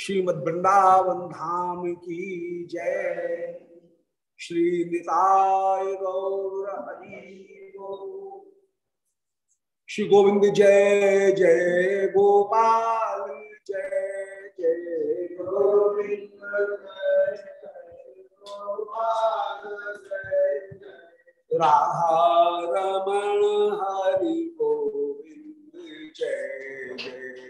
श्रीमद वृंदावन धाम की जय। श्री निताय गौर हरि श्री गोविंद जय जय गोपाल जय जय गोविंद राधा रमण हरि गोविंद जय जय।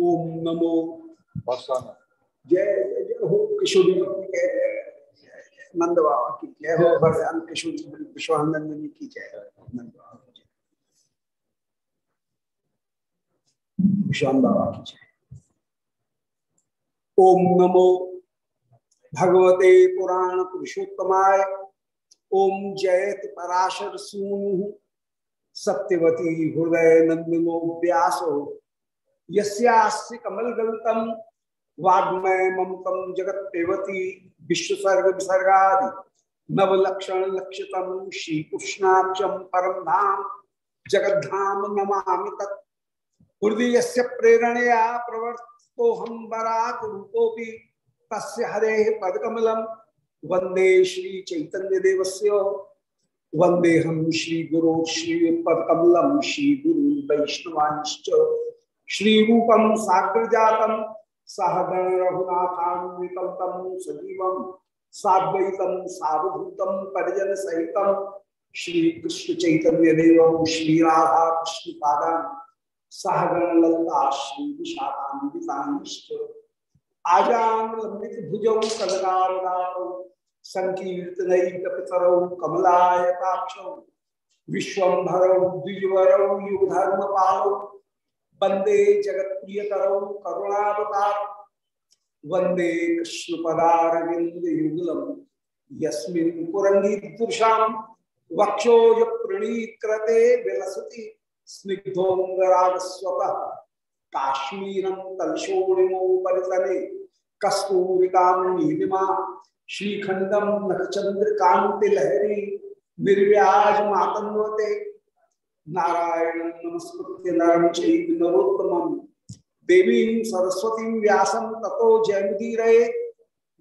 ओम नमो। जय जय जय। हो किशोरी की नंद बाबा की जय। हो भगवान किशोरी विश्वानंदनी की जय। नंद बाबा की जय। विश्वान बाबा की जय। ओम नमो। भगवते पुराण पुरुषोत्तमाय। ओम जयत पराशर सूनु। सत्यवती हृदय नंदिनो व्यासो। यस्यास्य कमल गलतम वाग्मय ममतम जगत पेवती विश्वसर्ग विसर्गादि नवलक्षण लक्षितम श्री कृष्णाक्षम परम धाम जगद्धाम नमामि तत्। हृदय से प्रेरणया प्रवर्तो हम बराक रूपोपि तस्य हरे पदकमलम वंदे श्री चैतन्य देवस्य वंदे श्री गुरु श्री पदकमलम श्री गुरु वैष्णवांश्च श्री रूपम साग्र जातम सहगण रघुनाथान्वितम तम सजीवम साद्वैतम सावधूतम परिजन सहितम श्री कृष्ण चैतन्य देव श्री राधा कृष्ण पादान सहगण ललता श्री विशाखान्विताश्च आजान लंबित भुजौ कनकावदातौ संकीर्तनैकपितरौ कमलायताक्षौ विश्वम्भरौ द्विजवरौ युगधर्मपालौ वंदे जगत प्रियकरौ करुणावतार। वंदे कृष्ण पदारविंद युगलम यस्मिन् पुरंगीदृशाम वक्षोज प्रणीत कृते विलसति स्निग्धोंगरागस्वतः काश्मीरं तलशोणिमो श्रीखंडम नखचंद्रकांति लहरी निर्व्याज मातन्वते नारायण नमस्कृत्य नरम चैव नरोत्तमम। देवी सरस्वती व्यासम ततो जयमुदीर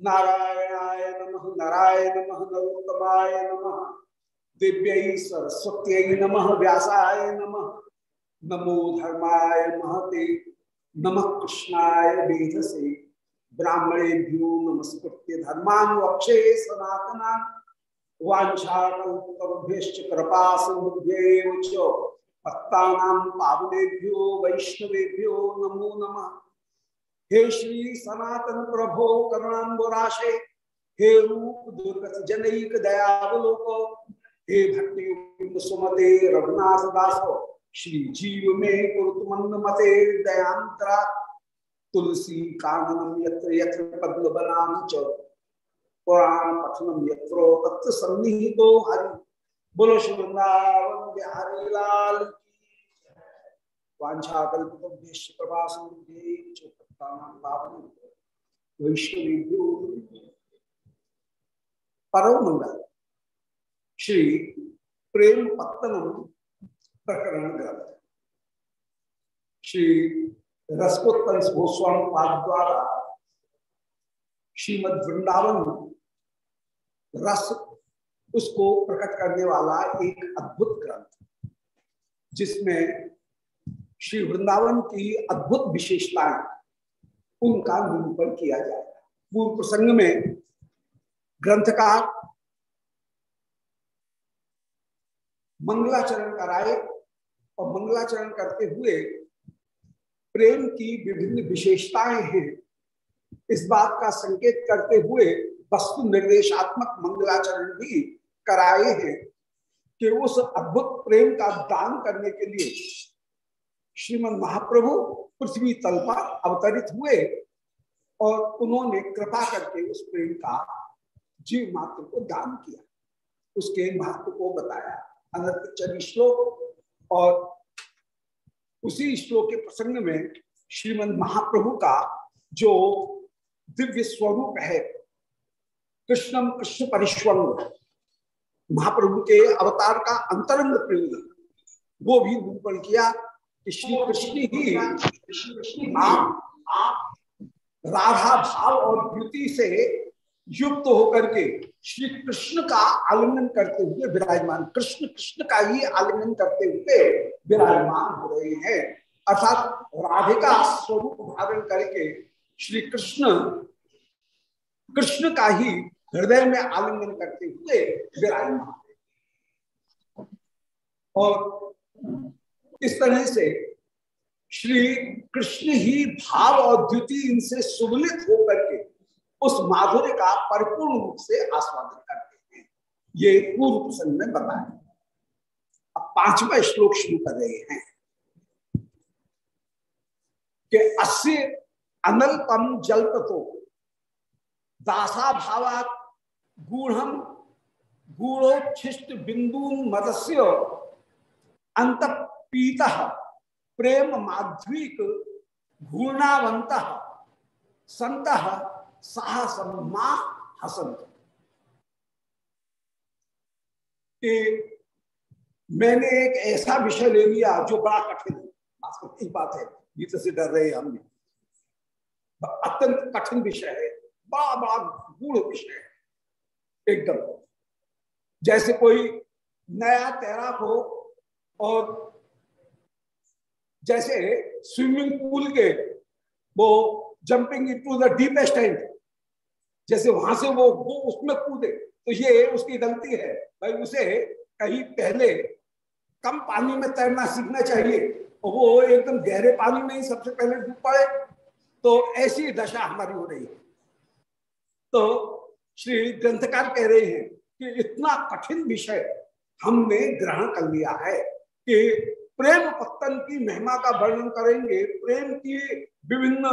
नारायणाय नमः नारायण नमः, नरोत्तमाय नमः। दिव्य सरस्वत नम, व्यासाय नमः। नमो धर्माय महते, नमः कृष्णाय वेधसे ब्राह्मणेभ्यो नमस्कृत्य धर्मान वक्षे सनातना वाछाकुभ्य कृपा सिंधुभ्य भक्तानां पावनेभ्यो, वैष्णवेभ्यो, नमो नमः। हे श्री सनातन प्रभो करुणाबुराशे हे रूप दुर्गत जनक दयावलोक, हे भक्ति सुमते रघुनाथ दासो श्री जीव में कुरुतमंद मते दयांतरा तुलसी काननम यत्र यत्र पद्म बनाम च। पुराण पठनम यत्रो तत्व सन्निहितो हरि। बोलो श्री वृंदावन बिहारी लाल श्री प्रेम पत्तनम प्रकरण ग्रंथ। श्री रसकोत्तम गोस्वामी पाद द्वारा श्रीमद वृंदावन रस उसको प्रकट करने वाला एक अद्भुत ग्रंथ जिसमें श्री वृंदावन की अद्भुत विशेषताएँ उनका निरूपण किया जाएगा। पूर्व प्रसंग में ग्रंथकार मंगलाचरण कराए और मंगलाचरण करते हुए प्रेम की विभिन्न विशेषताएँ हैं, इस बात का संकेत करते हुए वस्तु निर्देशात्मक मंगलाचरण भी कराए हैं कि उस अद्भुत प्रेम का दान करने के लिए श्रीमद महाप्रभु पृथ्वी तल पर अवतरित हुए और उन्होंने कृपा करके उस प्रेम का जीव मात्र को दान किया। उसके महत्व को बताया। अनंत श्लोक और उसी श्लोक के प्रसंग में श्रीमद महाप्रभु का जो दिव्य स्वरूप है कृष्णम कृष्ण परिश्वंग महाप्रभु के अवतार का अंतरंग प्रेम। वो भी निरूपण किया। श्री कृष्ण ही राधा भाव और द्युति से युक्त होकर के श्री कृष्ण का आलिंगन करते हुए विराजमान, कृष्ण कृष्ण का ही आलिंगन करते हुए विराजमान हो रहे हैं। अर्थात राधिका स्वरूप धारण करके श्री कृष्ण कृष्ण का ही हृदय में आलिंगन करते हुए विराजमान और इस तरह से श्री कृष्ण ही भाव और द्युति इनसे सुगलित होकर के उस माधुर्य का परिपूर्ण रूप से आस्वादन करते हैं। ये पूर्व प्रसंग में बताया। अब पांचवा श्लोक शुरू कर रहे हैं कि अस्य अनल्पम जल्पतो, दासा भावा गूढ़ गूढ़ोच्छिष्ट बिंदु मदस्य अंत पीत प्रेम माध्वीक घूर्णावंत संत साहसम माँ हसंत मैंने एक ऐसा विषय ले लिया जो बड़ा कठिन है। बात है गीत से डर रहे हम अत्यंत कठिन विषय है बड़ा बड़ा गूढ़ विषय है। एकदम। जैसे कोई नया तैराक हो और जैसे स्विमिंग पूल के वो jumping to the deepest end जैसे वहाँ से वो वो उसमें कूदे तो ये उसकी गलती है। भाई, उसे कहीं पहले कम पानी में तैरना सीखना चाहिए और वो एकदम गहरे पानी में ही सबसे पहले डूब पड़े तो ऐसी दशा हमारी हो रही है। तो श्री ग्रंथकार कह रहे हैं कि इतना कठिन विषय हमने ग्रहण कर लिया है कि प्रेम पत्तन की महिमा का वर्णन करेंगे, प्रेम की विभिन्न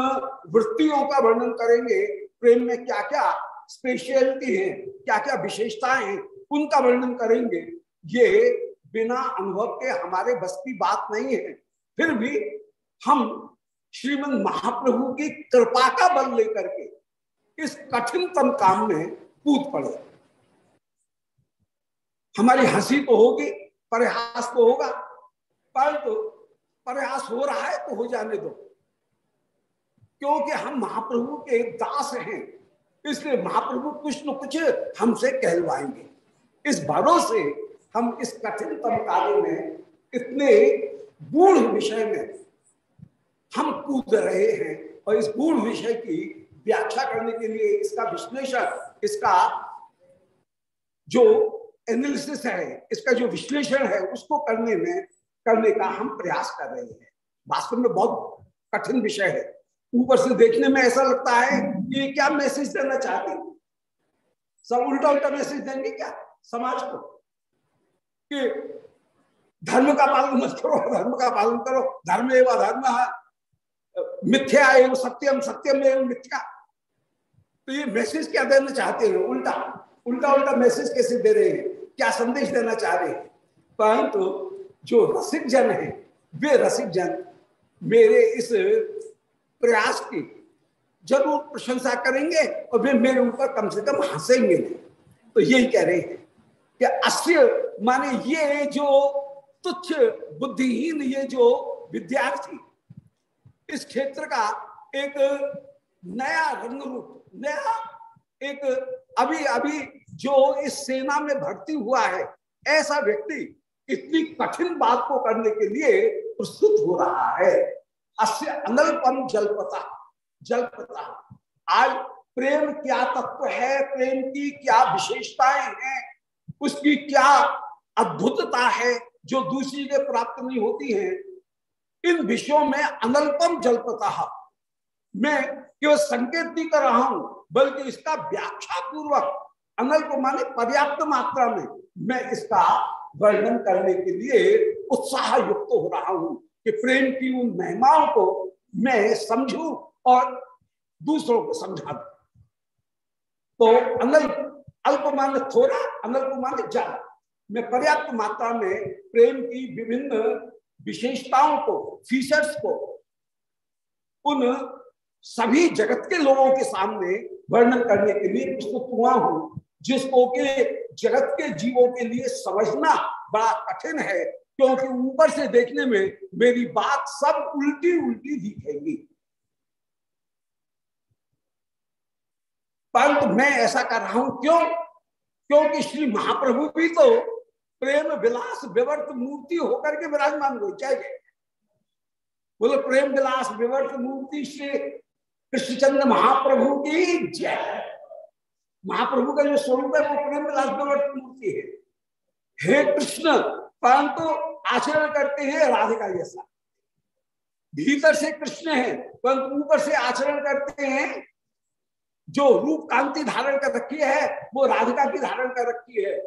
वृत्तियों का वर्णन करेंगे, प्रेम में क्या क्या स्पेशलिटी है क्या क्या विशेषताएँ हैं, उनका वर्णन करेंगे। ये बिना अनुभव के हमारे बस की बात नहीं है। फिर भी हम श्रीमद महाप्रभु की कृपा का बल लेकर के इस कठिनतम काम में कूद पड़े। हमारी हँसी तो होगी, प्रयास तो होगा परंतु तो प्रयास हो रहा है तो हो जाने दो। क्योंकि हम महाप्रभु के दास हैं, इसलिए महाप्रभु कुछ न कुछ हमसे कहलवाएँगे। इस भरोसे हम इस कठिनतम कार्य में इतने गूढ़ विषय में हम कूद रहे हैं और इस गूढ़ विषय की व्याख्या करने के लिए इसका विश्लेषण, इसका जो एनालिसिस है, इसका जो विश्लेषण है, उसको करने में, करने का हम प्रयास कर रहे हैं। वास्तव में बहुत कठिन विषय है। ऊपर से देखने में ऐसा लगता है कि क्या मैसेज देना चाहते सब उल्टा उल्टा मैसेज देंगे क्या समाज को? कि धर्म का पालन मत करो, धर्म का पालन करो, धर्म एवं धर्म मिथ्या एवं सत्यम सत्यम एवं मिथ्या। तो ये मैसेज क्या देना चाहते हैं? उल्टा। उल्टा उल्टा मैसेज कैसे दे रहे हैं? क्या संदेश देना चाह रहे हैं? परंतु जो रसिक जन है, वे रसिक जन, मेरे इस प्रयास की ज़रूर प्रशंसा करेंगे और वे मेरे ऊपर कम से कम हंसेंगे। नहीं तो यही कह रहे हैं कि अस्य माने ये जो तुच्छ, बुद्धिहीन ये जो विद्यार्थी इस क्षेत्र का एक नया रंग रूप नया एक अभी अभी जो इस सेना में भर्ती हुआ है, ऐसा व्यक्ति इतनी कठिन बात को करने के लिए प्रस्तुत हो रहा है। अस्य अनल्पम जलपता जलपता। आज प्रेम क्या तत्व है, प्रेम की क्या विशेषताएँ हैं, उसकी क्या अद्भुतता है, जो दूसरी के प्राप्त नहीं होती है इन विषयों में अनल्पम जल्पता। मैं केवल संकेत नहीं कर रहा हूँ, बल्कि इसका व्याख्या पूर्वक अनल्प माने पर्याप्त मात्रा में मैं इसका वर्णन करने के लिए उत्साह युक्त हो रहा हूँ कि प्रेम की उन महिमाओं को मैं समझू और दूसरों को समझा दू। तो अनल्प, अल्प माने थोड़ा, अनल्प माने ज़्यादा। मैं पर्याप्त मात्रा में प्रेम की विभिन्न विशेषताओं को फीचर्स को, उन सभी जगत के लोगों के सामने वर्णन करने के लिए प्रस्तुत हुआ हूँ, जिसको के जगत के जीवों के लिए समझना बड़ा कठिन है, क्योंकि ऊपर से देखने में मेरी बात सब उल्टी उल्टी दिखेगी। परंतु मैं ऐसा कर रहा हूँ क्यों? क्योंकि श्री महाप्रभु भी तो प्रेम विलास विवर्त मूर्ति होकर के विराजमान हुई। चाहे बोलो, प्रेम विलास विवर्त मूर्ति श्री कृष्णचंद्र महाप्रभु की जय। महाप्रभु का जो स्वरूप है, वो प्रेम विलास विवर्त मूर्ति है। हे कृष्ण, परंतु आचरण करते हैं राधिका जैसा। भीतर से कृष्ण है, परंतु ऊपर से आचरण करते हैं। जो रूप कांति धारण कर रखी है, वो राधिका की धारण कर रखी है।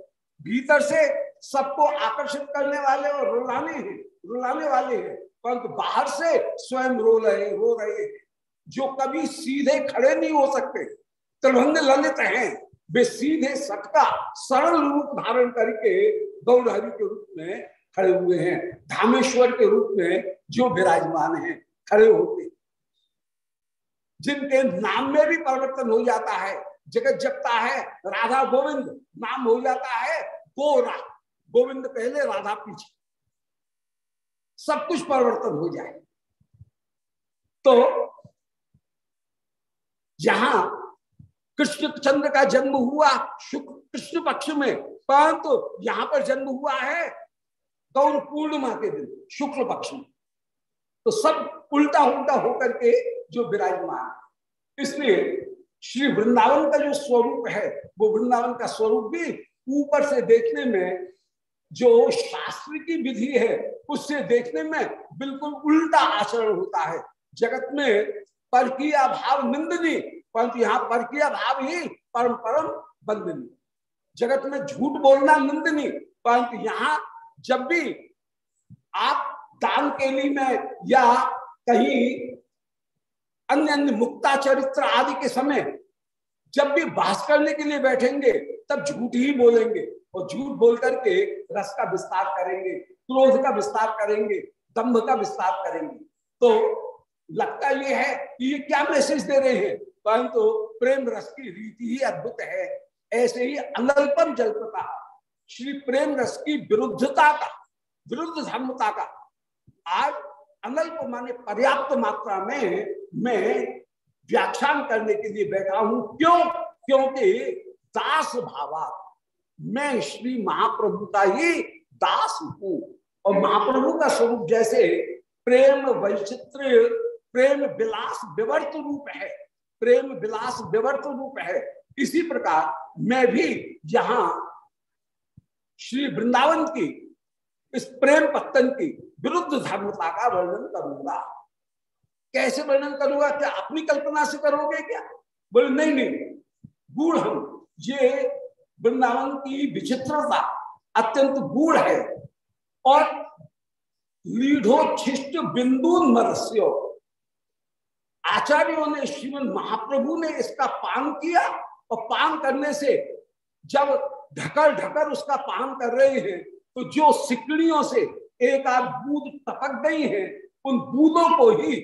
भीतर से सबको आकर्षित करने वाले और रुलाने हैं, रुलाने वाले हैं। परंतु बाहर से स्वयं रो रहे रो रहे जो कभी सीधे खड़े नहीं हो सकते, त्रिभंग ललित हैं, वे सीधे सटका सरल रूप धारण करके गौरहरि के रूप में खड़े हुए हैं, धामेश्वर के रूप में जो विराजमान है, खड़े होते जिनके नाम में भी परिवर्तन हो जाता है, जगत जगता है, राधा गोविंद नाम हो जाता है गोरा गोविंद पहले, राधा पीछे। सब कुछ परिवर्तन हो जाए। तो जहाँ कृष्ण चंद्र का जन्म हुआ शुक्ल कृष्ण पक्ष में, परंतु तो यहाँ पर जन्म हुआ है गौर पूर्णिमा के दिन, शुक्ल पक्ष में। तो सब उल्टा उल्टा होकर के जो विराजमान। इसलिए श्री वृंदावन का जो स्वरूप है, वो वृंदावन का स्वरूप भी ऊपर से देखने में जो शास्त्र की विधि है, उससे देखने में बिल्कुल उल्टा आचरण होता है। जगत में पर की अभाव निंदनी परंतु यहाँ पर की अभाव ही परम परम बंदनी जगत में झूठ बोलना निंदनी परंतु यहाँ जब भी आप दान के लिए में या कहीं अन्य अन्य मुक्ता चरित्र आदि के समय जब भी बास करने के लिए बैठेंगे, तब झूठ ही बोलेंगे। और झूठ बोल करके रस का विस्तार करेंगे, क्रोध का विस्तार करेंगे, दम्भ का विस्तार करेंगे। तो लगता ये है कि ये क्या मैसेज दे रहे हैं? परंतु तो प्रेम रस की रीति ही अद्भुत है। ऐसे ही अनल्पम जल्पता, श्री प्रेम रस की विरुद्धता का, विरुद्ध धर्मता का। आज अनल्प माने पर्याप्त मात्रा में मैं व्याख्यान करने के लिए बैठा हूँ। क्यों? क्योंकि दास भावा मैं श्री महाप्रभु का ही दास हूँ। और महाप्रभु का स्वरूप जैसे प्रेम वैचित्र, प्रेम विलास विवर्त रूप है, प्रेम विलास विवर्त रूप है। इसी प्रकार मैं भी यहाँ श्री वृंदावन की, इस प्रेम पत्तन की विरुद्ध धर्मता का वर्णन करूँगा। कैसे वर्णन करूँगा? क्या अपनी कल्पना से करोगे क्या? बोले, नहीं नहीं, गूढ़ हम, ये वृंदावन की विचित्रता अत्यंत गूढ़ है और लीढ़ोच्छिष्ट बिंदु मरस्यो आचार्यों ने श्रीमद महाप्रभु ने इसका पान किया और पान करने से जब ढकर ढकर उसका पान कर रहे हैं तो जो सिकड़ियों से एक आध बूंद टपक गई है, उन बूंदों को ही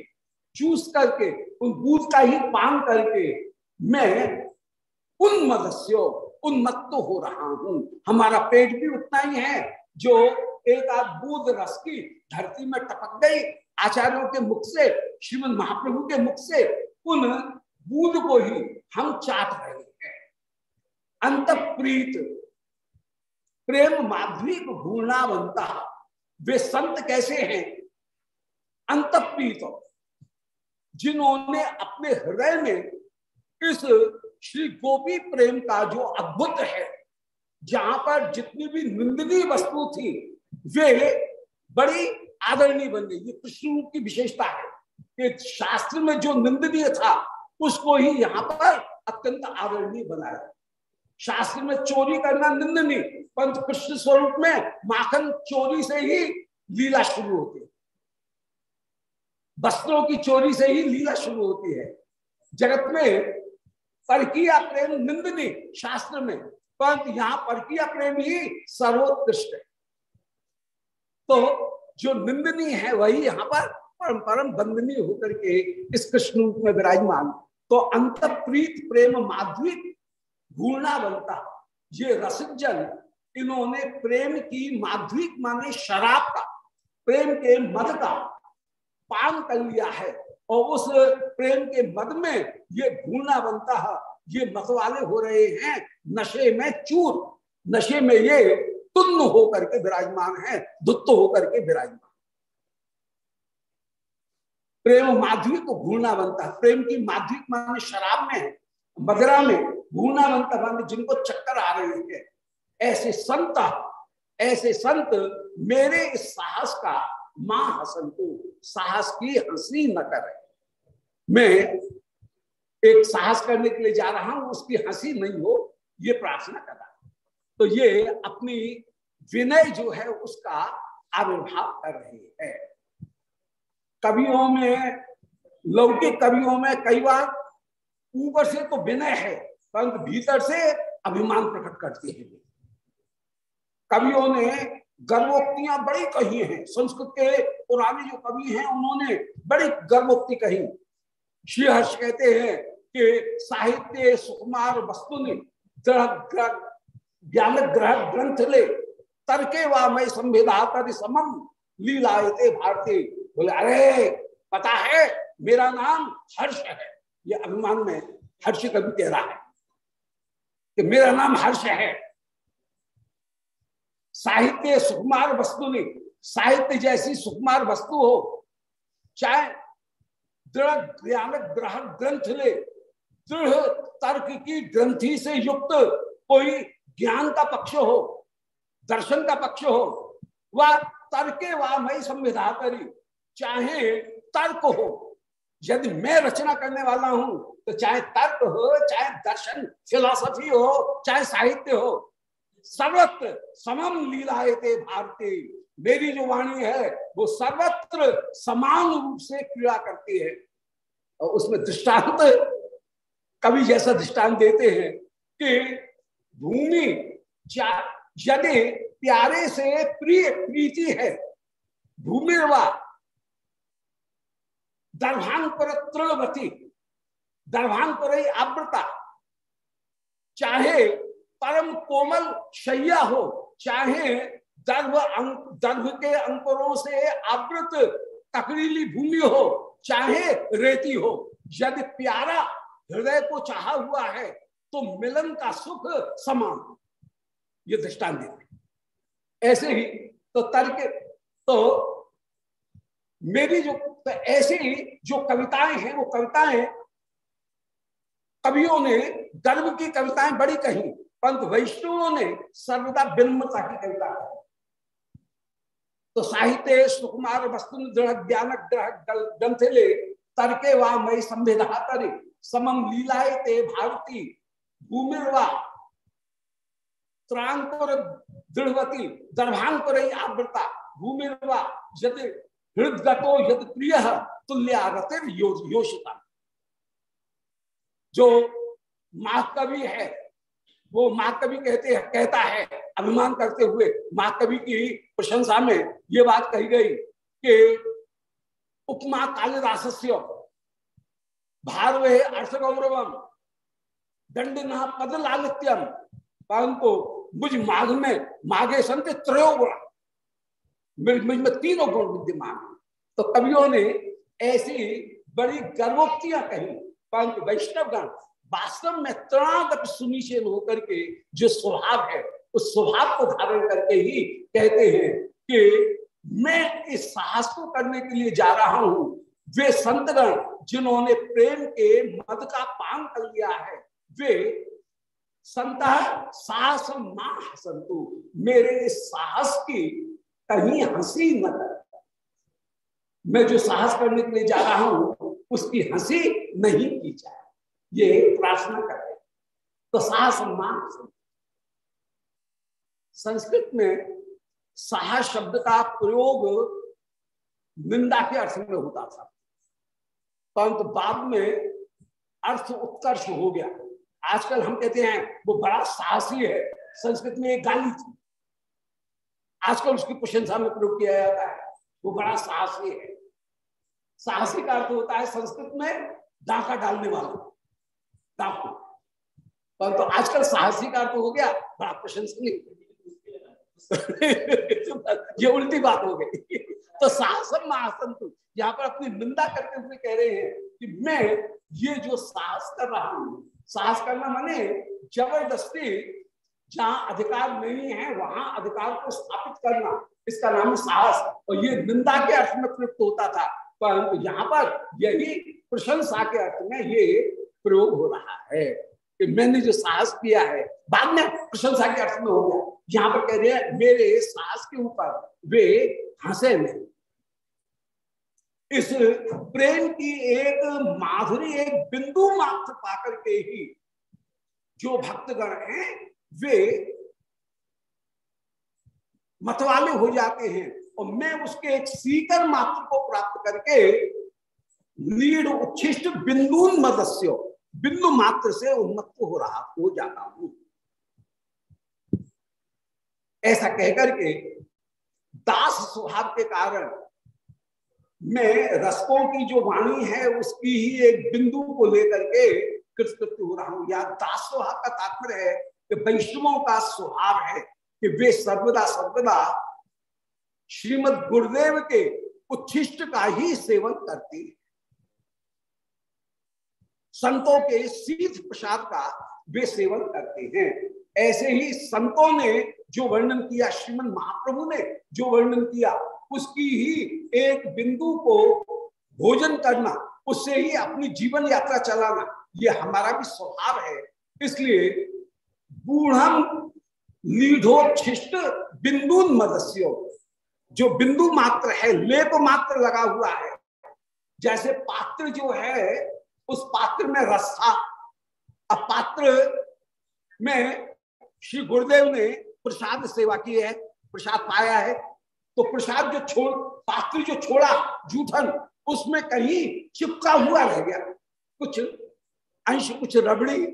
चूस करके, उन दूध का ही पान करके मैं उन्मदस्य उन्मत्त हो रहा हूँ। हमारा पेट भी उतना ही है जो एक आध रस की धरती में टपक गई। आचार्यों के मुख से, श्रीमद महाप्रभु के मुख से उन बूंद को ही हम चाट रहे हैं। अंत प्रीत प्रेम माध्विक भूणा बनता वे संत कैसे हैं? अंत प्रीत जिन्होंने अपने हृदय में इस श्री गोपी प्रेम का जो अद्भुत है, जहाँ पर जितनी भी निंदनीय वस्तु थी, वे बड़ी आदरणीय बन गई। ये कृष्ण रूप की विशेषता है कि शास्त्र में जो निंदनीय था, उसको ही यहाँ पर अत्यंत आदरणीय बनाया। शास्त्र में चोरी करना निंदनीय पंच कृष्ण स्वरूप में माखन चोरी से ही लीला शुरू होती है। वस्त्रों की चोरी से ही लीला शुरू होती है। जगत में परकिया प्रेम निंदनी शास्त्र में, परंतु यहाँ परकिया प्रेम ही सर्वोत्कृष्ट है। तो जो निंदनी है वही यहाँ पर परम परम बंदनीय होकर के इस कृष्ण रूप में विराजमान। तो अंत प्रीत प्रेम माध्विक भूलना बनता। ये रसजन इन्होंने प्रेम की माध्विक माने शराब का, प्रेम के मद का पान कर लिया है। और उस प्रेम के मद में ये भूलना बनता है। ये मतवाले हो रहे हैं। नशे में चूर। नशे में ये तुन्न होकर के विराजमान है। दुत्त होकर के विराजमान। प्रेम माधुरी को भूलना बनता है। प्रेम की माधुरी माने शराब में है। मदरा में भूलना बनता माने जिनको चक्कर आ रहे हैं। ऐसे संत ऐसे संत, मेरे इस साहस का माँ हसन को साहस की हँसी न करे। मैं एक साहस करने के लिए जा रहा हूँ, उसकी हँसी नहीं हो, ये प्रार्थना कर रहा तो ये अपनी विनय जो है, उसका आविर्भाव कर रही है। कवियों में, लौकिक कवियों में कई बार ऊपर से तो विनय है, परंतु भीतर से अभिमान प्रकट करती है। कवियों ने गर्भोक्तियाँ बड़ी कही हैं। संस्कृत के पुराने जो कवि हैं, उन्होंने बड़ी गर्भोक्ति कही। श्री हर्ष कहते हैं कि साहित्य सुकुमार वस्तु ने ज्ञान ग्रह ग्रंथ ले तर्के व मैं संविधा समम भारती। बोले, अरे, पता है, मेरा नाम हर्ष है। ये अभिमान में हर्ष कवि कह रहा है कि मेरा नाम हर्ष है। साहित्य सुकुमार वस्तु नहीं साहित्य जैसी सुकुमार वस्तु हो, चाहे दृढ़ ज्ञान ग्रह ग्रंथ ले। दृढ़ तर्क की ग्रंथि से युक्त कोई ज्ञान का पक्ष हो, दर्शन का पक्ष हो वह तर्के व मई संविधा करी, चाहे तर्क हो। यदि मैं रचना करने वाला हूँ तो चाहे तर्क हो, चाहे दर्शन फिलोसफी हो, चाहे साहित्य हो, सर्वत्र समम लीलायते भारती। मेरी जो वाणी है, वो सर्वत्र समान रूप से क्रिया करती है और उसमें दृष्टांत कवि जैसा दृष्टांत देते हैं कि भूमि यदि प्यारे से प्रिय प्रीति है भूमि व पर तृणवती दर्भांकुर आवृता चाहे परम कोमल शैया हो, चाहे दर्भ अंक दर्भ के अंकुरों से आवृत तकरीली भूमि हो, चाहे रेती हो। यदि प्यारा हृदय को चाहा हुआ है तो मिलन का सुख समान ये दृष्टान देते ऐसे ही तो तर्क तो मेरी जो तो ऐसे ही जो कविताएँ हैं, वो कविताएँ, कवियों ने गर्व की कविताएँ बड़ी कही, परंतु वैष्णवों ने सर्वदा विनम्रता की कविता तो साहित्य सुकुमार वस्तु दृढ़ ज्ञान ग्रह ग्रंथले तर्के वा मई संविधा समम लीलाए ते भारती, भूमिर्वा, त्रांकुर दृढ़वती, दर्भांकुर आवृता भूमिर्वा यदि हृदगतो यद प्रिय जो महाकवि है, वो महाकवि कहते हैं कहता है अभिमान करते हुए महाकवि की प्रशंसा में ये बात कही गई कि उपमा कालिदास भारवे अर्थ गौरवम दंड न पद लालित्यम परंतु मुझ माघ में माघे संत त्रयो गुण मुझमें तीनों गुण विद्यमान तो कवियों ने ऐसी बड़ी गर्वोक्तियाँ कही, परंतु वैष्णवगण वास्तव में त्रागत सुनिश्चित होकर के जो स्वभाव है उस स्वभाव को धारण करके ही कहते हैं कि मैं इस साहस को करने के लिए जा रहा हूँ। वे संतगण जिन्होंने प्रेम के मद का पान कर लिया है, वे संत साहस माँ हसंतु, मेरे इस साहस की कहीं हँसी न कर। मैं जो साहस करने के लिए जा रहा हूँ, उसकी हँसी नहीं की जाए। ये प्रार्थना करें तो साहस माँ संस्कृत में साहस शब्द का प्रयोग निंदा के अर्थ में होता था। परंतु बाद में अर्थ उत्कर्ष हो गया। आजकल हम कहते हैं, वो बड़ा साहसी है। संस्कृत में एक गाली थी। आजकल उसकी प्रशंसा में प्रयोग किया जाता है। वो बड़ा साहसी है। साहसी का अर्थ होता है संस्कृत में डाका डालने वाला। डाकू। परंतु आजकल साहसी का अर्थ हो गया, बड़ा प्रशंसनीय। ये उल्टी बात हो गई। तो साहसम महासंतु यहाँ पर अपनी निंदा करते हुए कह रहे हैं कि मैं ये जो साहस कर रहा हूँ, साहस करना माने ज़बरदस्ती जहाँ अधिकार नहीं है, वहाँ अधिकार को स्थापित करना। इसका नाम साहस। और ये निंदा के अर्थ में प्रयुक्त होता था, परंतु यहाँ पर यही प्रशंसा के अर्थ में ये प्रयोग हो रहा है। कि मैंने जो साहस किया है, बाद में प्रशंसा के अर्थ में हो गया। यहाँ पर कह रहे हैं, मेरे साहस के ऊपर वे हंसे में इस प्रेम की एक माधुरी, एक बिंदु मात्र पाकर के ही जो भक्तगण हैं, वे मतवाले हो जाते हैं और मैं उसके एक सीकर मात्र को प्राप्त करके लीड उच्छिष्ट बिंदु मदस्य बिंदु मात्र से उन्मत्त हो रहा, हो जाता हूँ। ऐसा कहकर के दास स्वभाव के कारण मैं रसकों की जो वाणी है, उसकी ही एक बिंदु को लेकर के कृतकृत्य हो रहा हूँ। या दास स्वभाव का तात्पर्य है कि वैष्णवों का स्वभाव है कि वे सर्वदा सर्वदा श्रीमद गुरुदेव के उच्छिष्ट का ही सेवन करते हैं। संतों के शीत प्रसाद का वे सेवन करते हैं। ऐसे ही संतों ने जो वर्णन किया, श्रीमन महाप्रभु ने जो वर्णन किया, उसकी ही एक बिंदु को भोजन करना, उससे ही अपनी जीवन यात्रा चलाना, ये हमारा भी स्वभाव है। इसलिए बूढ़म लीढ़ोच्छिष्ट बिंदु मदस्यो जो बिंदु मात्र है, लेप मात्र लगा हुआ है। जैसे पात्र जो है उस पात्र में रस था। अब पात्र में श्री गुरुदेव ने प्रसाद सेवा की है, प्रसाद पाया है। तो प्रसाद जो छोड़, पात्र जो छोड़ा, जूठन, उसमें कहीं चिपका हुआ रह गया। कुछ अंश, कुछ रबड़ी,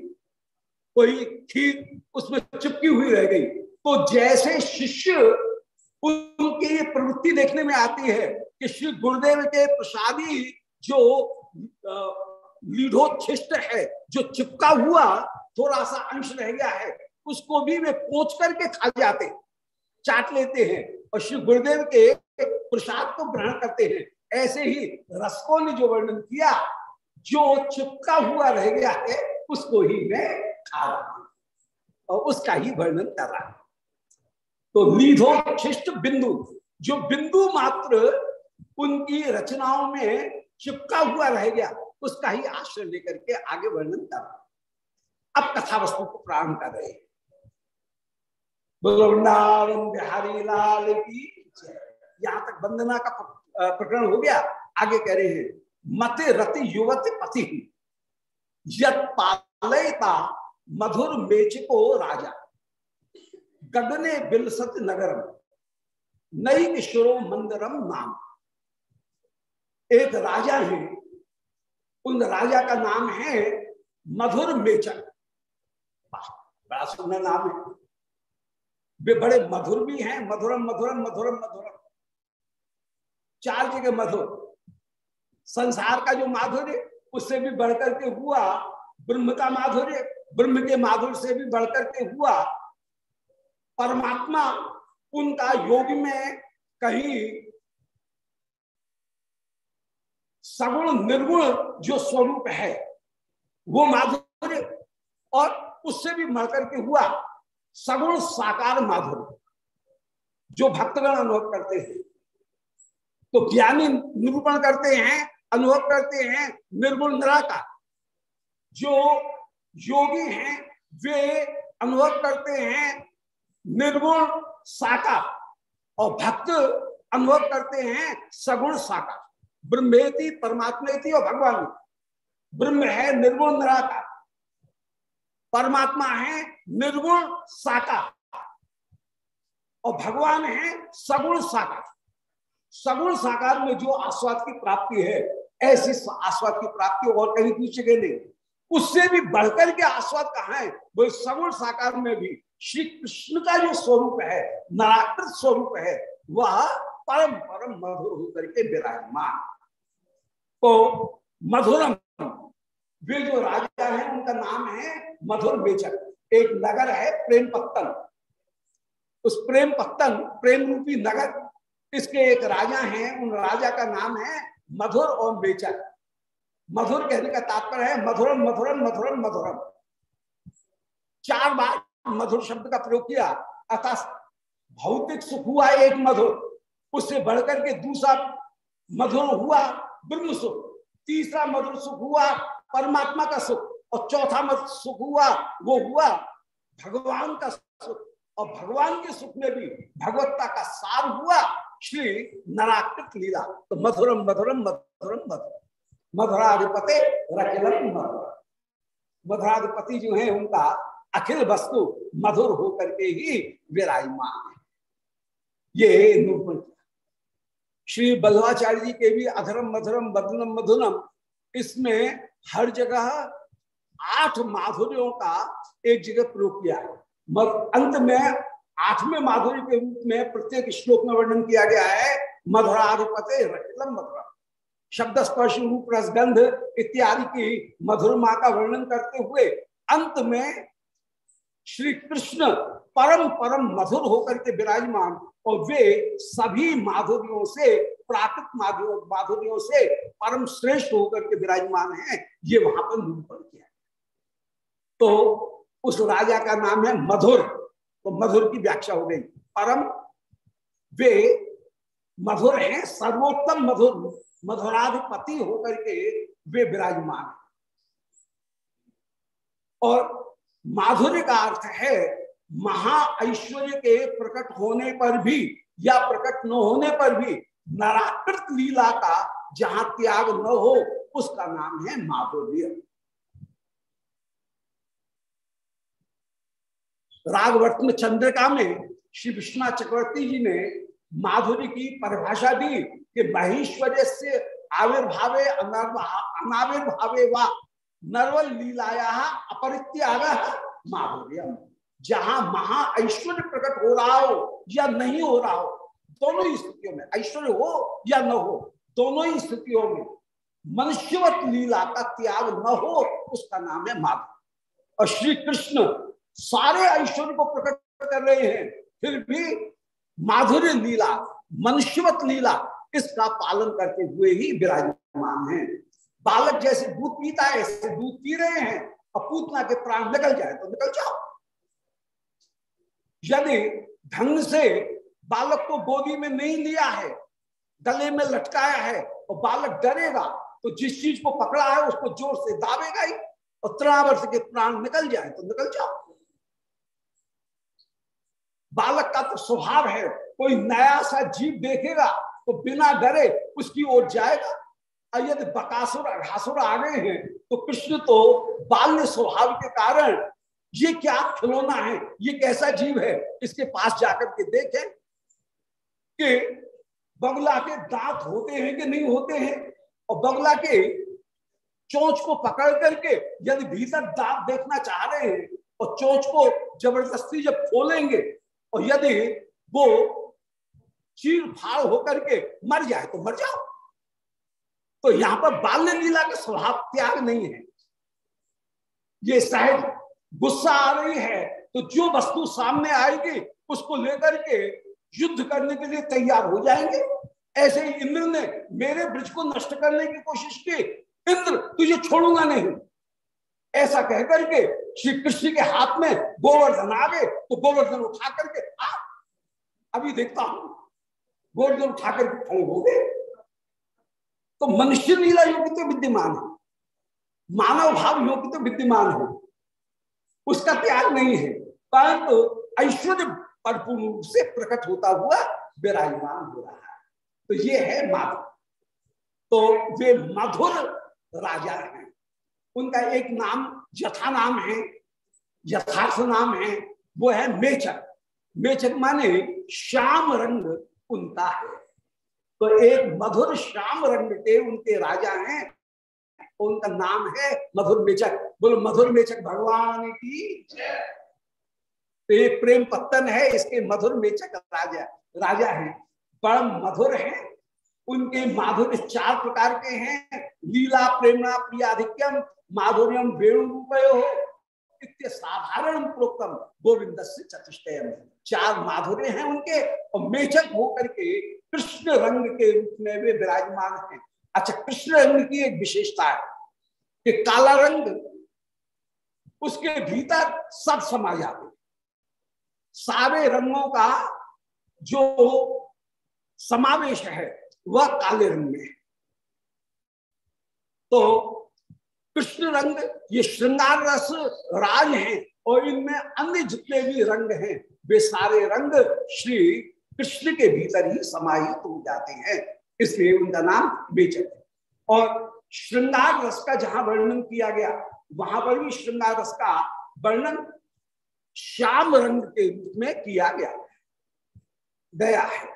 कोई खीर, उसमें चिपकी हुई रह गई। तो जैसे शिष्य उनकी ये प्रवृत्ति देखने में आती है कि श्री गुरुदेव के प्रसादी जो लीढ़ोच्छिष्ट है। जो चिपका हुआ थोड़ा सा अंश रह गया है, उसको भी वे पोच करके खा जाते चाट लेते हैं और श्री गुरुदेव के प्रसाद को ग्रहण करते हैं। ऐसे ही रसकों ने जो वर्णन किया, जो चिपका हुआ रह गया है, उसको ही मैं खा रहा हूँ। और उसका ही वर्णन कर रहा हूँ। तो निधो शिष्ट बिंदु, जो बिंदु मात्र उनकी रचनाओं में चिपका हुआ रह गया उसका ही आश्रय लेकर के आगे वर्णन कर अब कथा वस्तु को प्रारंभ कर रहे वृंदावन बिहारी लाल की यहाँ तक वंदना का प्रकरण हो गया। आगे कह रहे हैं, मत रति युवत पति यत पालयता मधुर मेचको राजा। गगने बिलसत नगरम। नई किशोरो मंदिरम नाम। एक राजा है उन राजा का नाम है मधुर मेचक। बड़ा सुंदर नाम है। वे बड़े मधुर भी हैं, मधुरम मधुरम मधुरम मधुरम। चार जगह मधुर। संसार का जो माधुर्य, उससे भी बढ़कर के हुआ ब्रह्म का माधुर्य। ब्रह्म के माधुर्य से भी बढ़कर के हुआ परमात्मा। उनका योग में कहीं सगुण निर्गुण जो स्वरूप है, वो माधुर्य। और उससे भी बढ़कर के हुआ सगुण साकार माधुर्य, जो भक्तगण अनुभव करते हैं। तो ज्ञानी निरूपण करते हैं, अनुभव करते हैं, निर्गुण निराकार। जो योगी हैं, वे अनुभव करते हैं, निर्गुण साकार। और भक्त अनुभव करते हैं, सगुण साकार। ब्रह्मेति परमात्मेति और भगवान ब्रह्म है, निर्गुण निराकार। परमात्मा है, निर्गुण साकार। और भगवान है, सगुण साकार। सगुण साकार में जो आस्वाद की प्राप्ति है, ऐसी आस्वाद की प्राप्ति और कहीं दूसरी जगह नहीं। उससे भी बढ़कर के आस्वाद कहा है? वो सगुण साकार में भी। श्री कृष्ण का जो स्वरूप है, नराकृत स्वरूप है, वह परम परम मधुर होकर के विराजमान। तो मधुरम, वे जो राजा है, उनका नाम है मधुर बेचक एक नगर है प्रेम पत्तन। उस प्रेम पत्तन, प्रेम रूपी नगर, इसके एक राजा हैं, उन राजा का नाम है मधुर और बेचक मधुर कहने का तात्पर्य है मधुरम मधुरम मधुरम मधुरम। चार बार मधुर शब्द का प्रयोग किया। अर्थात भौतिक सुख हुआ एक मधुर। उससे बढ़कर के दूसरा मधुर हुआ ब्रह्म सुख, तीसरा मधुर सुख हुआ परमात्मा का सुख, और चौथा मधुर सुख हुआ, वो हुआ भगवान का सुख। और भगवान के सुख में भी भगवत्ता का सार हुआ श्री नराकृत लीला। तो मधुरम मधुरम मधुरम मधुरम। मधुराधिपति रखिलम मधुर मधुराधिपति जो है, उनका अखिल वस्तु मधुर होकर के ही विराजमान है। ये श्री बल्लाचार्य जी के भी अधरम मधुरम, बदनम मधुरम इसमें हर जगह आठ माधुर्यों का एक जगह प्रयोग किया है। मत अंत में आठवें माधुर्य के रूप में प्रत्येक श्लोक में वर्णन किया गया है, मधुराधिपते रटिलम मधुरा शब्द स्पर्श रूप रसगंध इत्यादि की मधुरमा का वर्णन करते हुए अंत में श्री कृष्ण परम परम मधुर होकर के विराजमान और वे सभी माधुर्यों से, प्राकृत माधुर्यों से परम श्रेष्ठ होकर के विराजमान है, ये वहाँ पर निरूपण किया तो उस राजा का नाम है मधुर। तो मधुर की व्याख्या हो गई। परम, वे मधुर हैं, सर्वोत्तम मधुर, मधुराधिपति होकर के वे विराजमान और माधुर्य का अर्थ है महा ऐश्वर्य के प्रकट होने पर भी या प्रकट न होने पर भी नराकृत लीला का जहाँ त्याग न हो, उसका नाम है माधुर्य। रागवर्तन चंद्रिका में श्री विश्वनाथ चक्रवर्ती जी ने माधुरी की परिभाषा दी कि महेश्वर्य से आविर्भावे अनाविर्भावे व नर्वल लीलाया अपरित्याग माधुर्य जहाँ महा ऐश्वर्य प्रकट हो रहा हो या नहीं हो रहा हो, दोनों ही स्थितियों में, ऐश्वर्य हो या न हो, दोनों ही स्थितियों में मनुष्यवत लीला का त्याग न हो, उसका नाम है माधुर्य और श्री कृष्ण सारे ऐश्वर्य को प्रकट कर रहे हैं, फिर भी माधुर्य लीला, मनुष्यवत लीला, इसका पालन करते हुए ही विराजमान है। बालक जैसे दूध पीता है, ऐसे दूध पी रहे हैं, और पूतना के प्राण निकल जाए तो निकल जाओ। यदि ढंग से बालक को गोदी में नहीं लिया है, गले में लटकाया है और बालक डरेगा तो जिस चीज़ को पकड़ा है उसको ज़ोर से दाबेगा ही और त्रावर्ष के प्राण निकल जाए तो निकल जाओ। बालक का तो स्वभाव है, कोई नया सा जीव देखेगा तो बिना डरे उसकी ओर जाएगा। और यदि बकासुर आ गए हैं तो कृष्ण तो बाल्य स्वभाव के कारण ये क्या खिलौना है? ये कैसा जीव है? इसके पास जाकर के देखें कि बगला के दांत होते हैं कि नहीं होते हैं? और बगला के चोंच को पकड़ करके यदि भीतर दांत देखना चाह रहे हैं, और चोंच को ज़बरदस्ती जब खोलेंगे, और यदि वो चीर फाड़ होकर के मर जाए तो मर जाओ। तो यहाँ पर बाल्य लीला का स्वभाव त्याग नहीं है। ये सहज गुस्सा आ रही है तो जो वस्तु सामने आएगी, उसको लेकर के युद्ध करने के लिए तैयार हो जाएँगे। ऐसे ही इंद्र ने मेरे ब्रज को नष्ट करने की कोशिश की। इंद्र, तुझे छोड़ूँगा नहीं। ऐसा कहकर के श्री कृष्ण के हाथ में गोवर्धन आ गए। तो गोवर्धन उठा करके, आ, अभी देखता हूँ। गोवर्धन उठा करके खड़े हो गए? तो मनुष्य लीला योग्य तो विद्यमान है। मानव भाव योग्य तो विद्यमान है। उसका त्याग नहीं है। परंतु ऐश्वर्य परिपूर्ण रूप से प्रकट होता हुआ विराजमान हो रहा है। तो ये है माधव। तो वे मधुर राजा हैं। उनका एक नाम, यथा नाम है, यथार्थ नाम है, वो है मेचक। मेचक माने श्याम रंग उनका है। तो एक मधुर श्याम रंग के उनके राजा हैं। उनका नाम है मधुर मेचक। बोलो, मधुर मेचक भगवान की तो ये प्रेम पत्तन है, इसके मधुर मेचक राजा राजा है। परम मधुर है, उनके माधुर्य चार प्रकार के हैं। लीला, प्रेमणा प्रियाधिक्यम माधुर्यम वेणु रूपयो साधारण प्रोक्तम गोविंद से चतुष्टयम। चार माधुर्य हैं उनके, और मेचक होकर के कृष्ण रंग के रूप में वे विराजमान हैं। अच्छा कृष्ण रंग की एक विशेषता है कि काला रंग उसके भीतर सब समा जाते सारे रंगों का जो समावेश है, वह काले रंग में है। तो कृष्ण रंग, ये श्रृंगार रस राज है और इनमें अन्य जितने भी रंग हैं, वे सारे रंग श्री कृष्ण के भीतर ही समाहित हो जाते हैं। इसलिए उनका नाम बेचक और श्रृंगार रस का जहाँ वर्णन किया गया, वहाँ पर भी श्रृंगार रस का वर्णन श्याम रंग के रूप में किया गया गया है।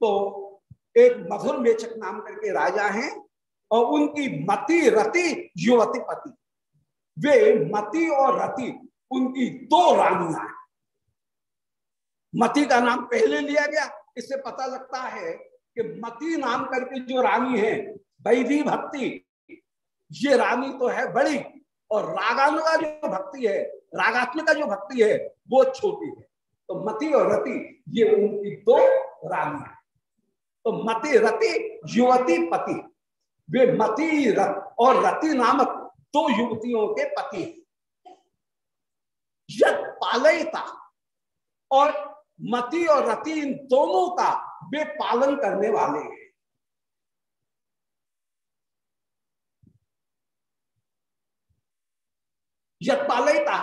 तो एक मधुर बेचक नाम करके राजा हैं और उनकी मति रति युवती पति। वे मति और रति, उनकी दो रानियाँ हैं। मति का नाम पहले लिया गया, इससे पता लगता है कि मति नाम करके जो रानी है, वैधि भक्ति, ये रानी तो है बड़ी, और रागानुगा जो भक्ति है, रागात्मिका जो भक्ति है, वो छोटी है। तो मति और रति, ये उनकी दो रानी है। तो मति रति, युवती पति। वे मति रत और रति नामक दो युवतियों के पति हैं। यद पालयता और मति और रति इन दोनों का वे पालन करने वाले हैं। यद पालयता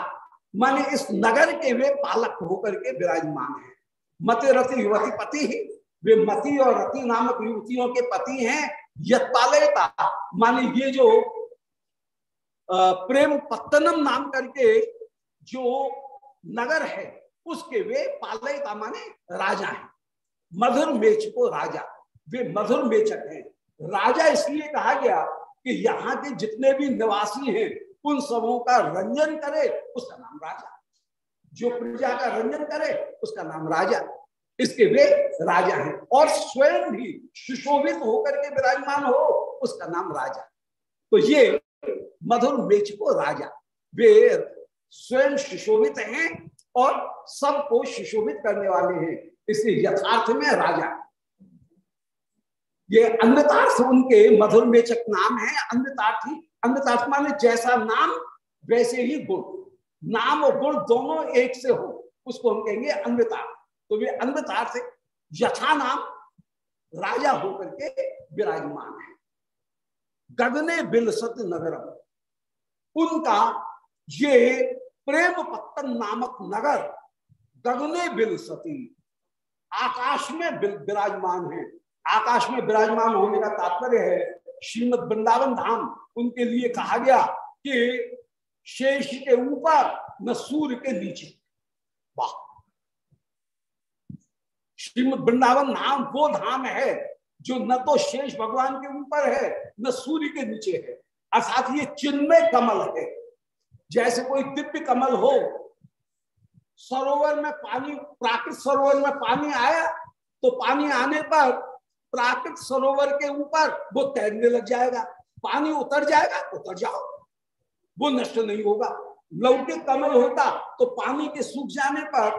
माने इस नगर के वे पालक होकर के विराजमान है। मत रति युवती पति ही, वे मति और रति नामक युवतियों के पति हैं। यत्पालयता, माने ये जो प्रेम पत्तनम नाम करके जो नगर है, उसके वे पालयता माने राजा हैं। मधुर मेचको राजा, वे मधुर मेचक हैं। राजा इसलिए कहा गया कि यहाँ के जितने भी निवासी हैं, उन सबों का रंजन करे उसका नाम राजा। जो प्रजा का रंजन करे उसका नाम राजा। इसके वे राजा हैं और स्वयं भी सुशोभित होकर के विराजमान हो उसका नाम राजा। तो ये मधुर मेच को राजा। वे स्वयं सुशोभित हैं और सबको सुशोभित करने वाले हैं। इसलिए यथार्थ में राजा। ये अन्यतार्थ उनके मधुर मेचक नाम है। अन्यतार्थ ही अन्यतार्थ माने जैसा नाम, वैसे ही गुण। नाम और गुण दोनों एक से हो, उसको हम कहेंगे अन्यतार्थ तो वे अन्यतार्थ से यथा नाम, राजा होकर के विराजमान है। गगने बिलसत नगरम। उनका ये प्रेम पत्तन नामक नगर गगने बिलसती आकाश में विराजमान है। आकाश में विराजमान होने का तात्पर्य है श्रीमद वृंदावन धाम। उनके लिए कहा गया कि शेष के ऊपर न सूर्य के नीचे। वाह। श्रीमद वृंदावन धाम वो धाम है जो न तो शेष भगवान के ऊपर है, न सूर्य के नीचे है। अर्थात ये चिन्मय कमल है। जैसे कोई दिव्य कमल हो सरोवर में पानी प्राकृत सरोवर में पानी आया तो पानी आने पर प्राकृत सरोवर के ऊपर वो तैरने लग जाएगा। पानी उतर जाएगा, उतर जाओ। वो नष्ट नहीं होगा। लौकिक कमल होता तो पानी के सूख जाने पर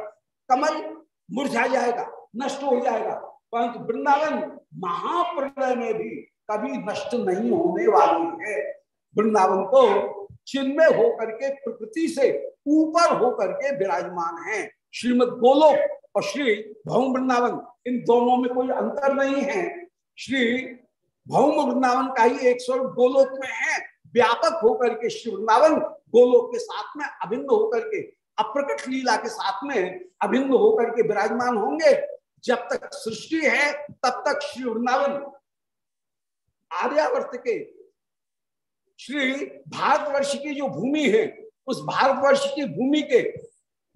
कमल मुरझा जाएगा, नष्ट हो जाएगा। परंतु वृंदावन महाप्रलय में भी कभी नष्ट नहीं होने वाली है। वृंदावन को चिन्मय होकर के प्रकृति से ऊपर होकर के विराजमान है। श्रीमद गोलोक और श्री भौम वृंदावन, इन दोनों में कोई अंतर नहीं है। श्री भौम वृंदावन का ही एक स्वरूप गोलोक में है। व्यापक होकर के श्री वृंदावन गोलोक के साथ में अभिन्न होकर के, अप्रकट लीला के साथ में अभिन्न होकर के विराजमान होंगे। जब तक सृष्टि है, तब तक श्री वृंदावन आर्यावर्त के श्री भारतवर्ष की जो भूमि है, उस भारतवर्ष की भूमि के